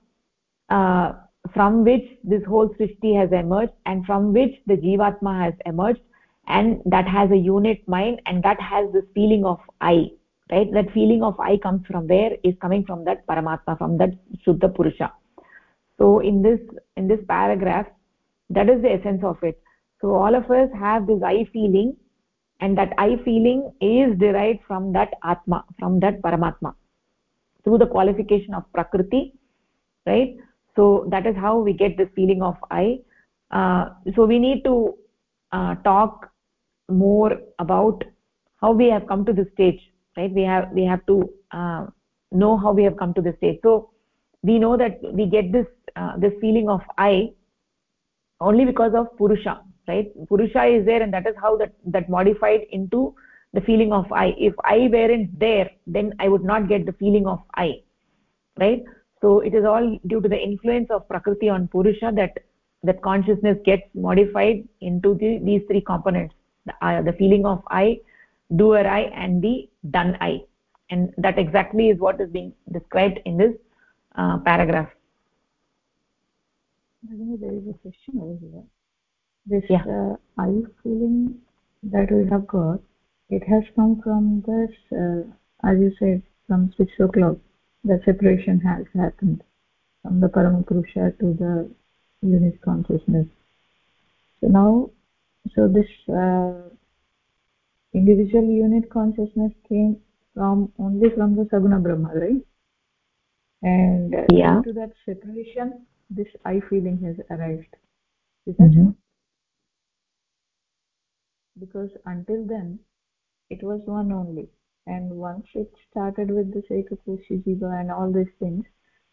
uh, from which this whole srishti has emerged and from which the jivatma has emerged and that has a unit mind and that has this feeling of i right? That feeling of i comes from where is coming from that paramatma from that shuddha purusha. So in this in this paragraph that is the essence of it. So all of us have this i feeling and that i feeling is derived from that atma from that paramatma through the qualification of prakriti right? So that is how we get this feeling of i. Uh, so we need to uh, talk more about how we have come to this stage right? We have we have to uh, know how we have come to this state. So we know that we get this uh, this feeling of i only because of purusha right? Purusha is there and that is how that that modified into the feeling of i. If i weren't there then i would not get the feeling of i right? So it is all due to the influence of prakriti on purusha that that consciousness gets modified into the, these three components. The, uh, the feeling of i doer i and the done i. And that exactly is what is being described in this uh, paragraph. There is a question over here. This yeah. uh, i feeling that we have got it has come from this uh, as you said from switch six o'clock the separation has happened from the paramapurusha to the unit consciousness. So now so this uh, individual unit consciousness came from only from the saguna brahma right? And uh, yeah. due to that separation this i feeling has arrived. Is that mm -hmm. because until then it was one only. And once it started with the Ekakoshi Jiva and all these things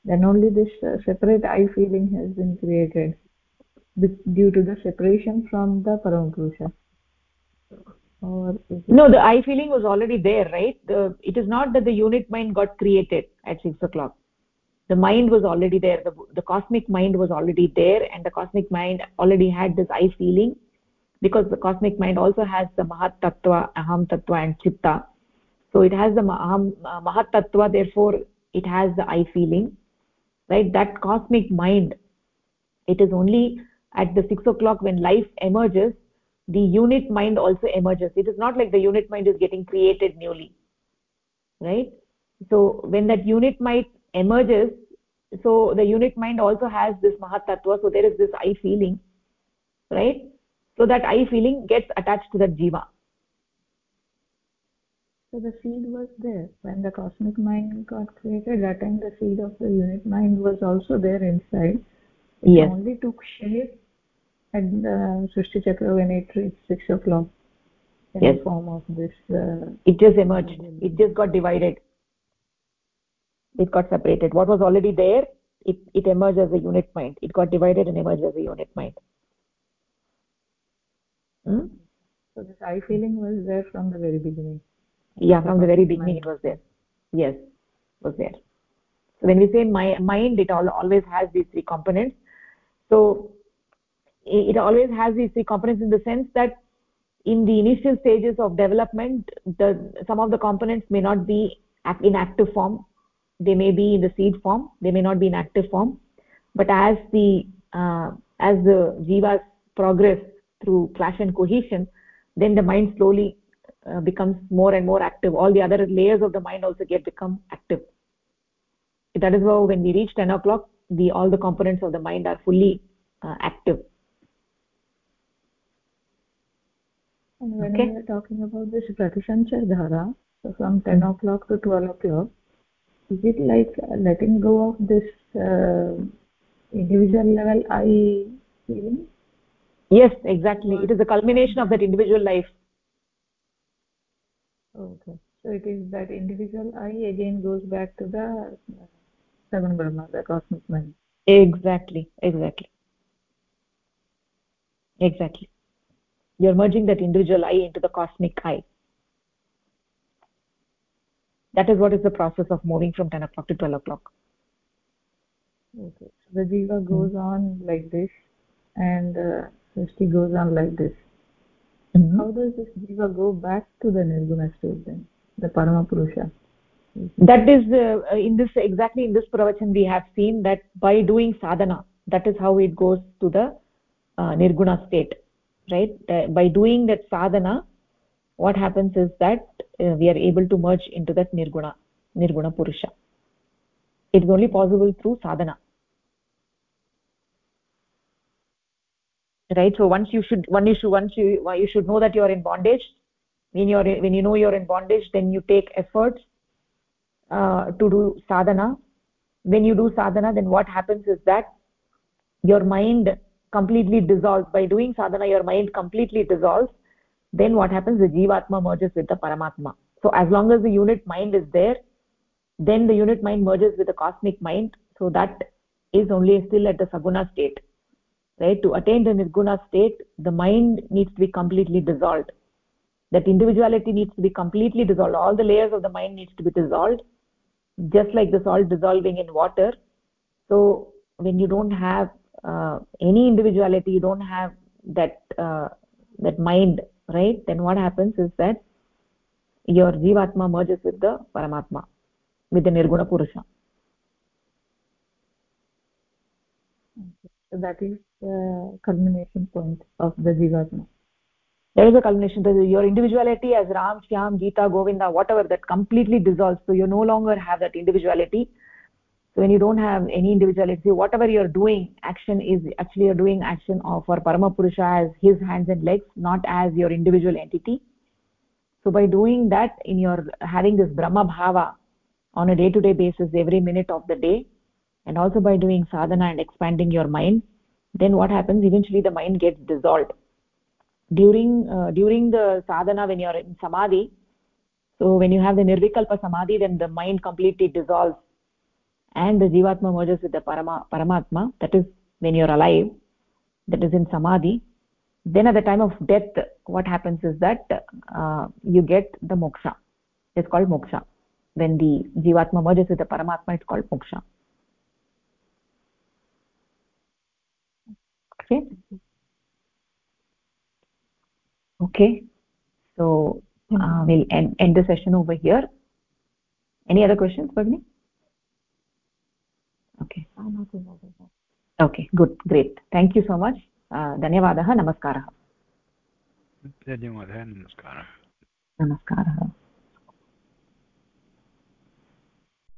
then only this uh, separate I feeling has been created due to the separation from the Paramapurusha or no the I feeling was already there right? The, it is not that the unit mind got created at 6 o'clock. The mind was already there. The, the cosmic mind was already there and the cosmic mind already had this I feeling because the cosmic mind also has the mahat tattva aham tattva and chitta. So it has the aham uh, mahat tattva therefore it has the i feeling right? That cosmic mind it is only at the 6 o'clock when life emerges the unit mind also emerges. It is not like the unit mind is getting created newly right? So when that unit mind emerges so the unit mind also has this mahat tattva so there is this i feeling right? So that i feeling gets attached to that jiva. So the seed was there. When the cosmic mind got created that time the seed of the unit mind was also there inside. It yes. only took shape at the Srishti Chakra when it reached 6 o'clock in yes. the form of this uh, it just emerged. It just got divided. It got separated. What was already there it, it emerged as a unit mind it got divided and emerged as a unit mind hmm? so this i feeling was there from the very beginning. Yeah from the very beginning mind. it was there. Yes was there. So when we say my mind it all, always has these three components. So it always has these three components in the sense that in the initial stages of development the some of the components may not be in active form. They may be in the seed form. They may not be in active form. But as the uh, as the jivas progress through clash and cohesion then the mind slowly uh, becomes more and more active. All the other layers of the mind also get become active. That is why when we reach 10 o'clock the all the components of the mind are fully uh, active and when okay. we are talking about this pratisanchar dhara so from 10 o'clock to 12 o'clock is it like letting go of this uh, individual level i feeling? Yes exactly. It is the culmination of that individual life. Okay. So it is that individual i again goes back to the saguna brahma the cosmic mind. Exactly. Exactly. Exactly you're merging that individual i into the cosmic i that is what is the process of moving from 10 o'clock to 12 o'clock okay so the jiva goes mm on like this and uh, Srishti goes on like this. Mm -hmm. How does this jiva go back to the nirguna state then, the Parama Purusha? That is uh, in this exactly in this pravachan we have seen that by doing sadhana, that is how it goes to the uh, nirguna state, right? Uh, by doing that sadhana, what happens is that uh, we are able to merge into that nirguna, nirguna purusha. It is only possible through sadhana right so once you should one you should once you you should know that you are in bondage when you're when you know you're in bondage then you take efforts uh, to do sadhana when you do sadhana then what happens is that your mind completely dissolves by doing sadhana your mind completely dissolves. Then what happens? The jivatma merges with the paramatma. So as long as the unit mind is there then the unit mind merges with the cosmic mind. So that is only still at the saguna state right? To attain the nirguna state the mind needs to be completely dissolved. That individuality needs to be completely dissolved. All the layers of the mind needs to be dissolved just like the salt dissolving in water. So when you don't have uh, any individuality you don't have that uh, that mind right? Then what happens is that your jivatma merges with the paramatma with the nirguna purusha. So that is the culmination point of the jivatma. There is a culmination. Your individuality as ram shyam geeta govinda whatever that completely dissolves so you no longer have that individuality so when you don't have any individuality whatever you're doing action is actually you're doing action of for parama purusha as his hands and legs not as your individual entity. So by doing that in your having this brahma bhava on a day to day basis every minute of the day and also by doing sadhana and expanding your mind then what happens? Eventually the mind gets dissolved. During uh, during the sadhana when you are in samadhi so when you have the nirvikalpa samadhi then the mind completely dissolves and the jivatma merges with the parama paramatma that is when you are alive that is in samadhi then at the time of death what happens is that uh, you get the moksha. It's called moksha. When the jivatma merges with the paramatma it's called moksha. Okay? Okay. So uh, we'll end, end the session over here. Any other questions for okay okay good great thank you so much धन्यवादः नमस्कारः धन्यवादः नमस्कारः नमस्कारः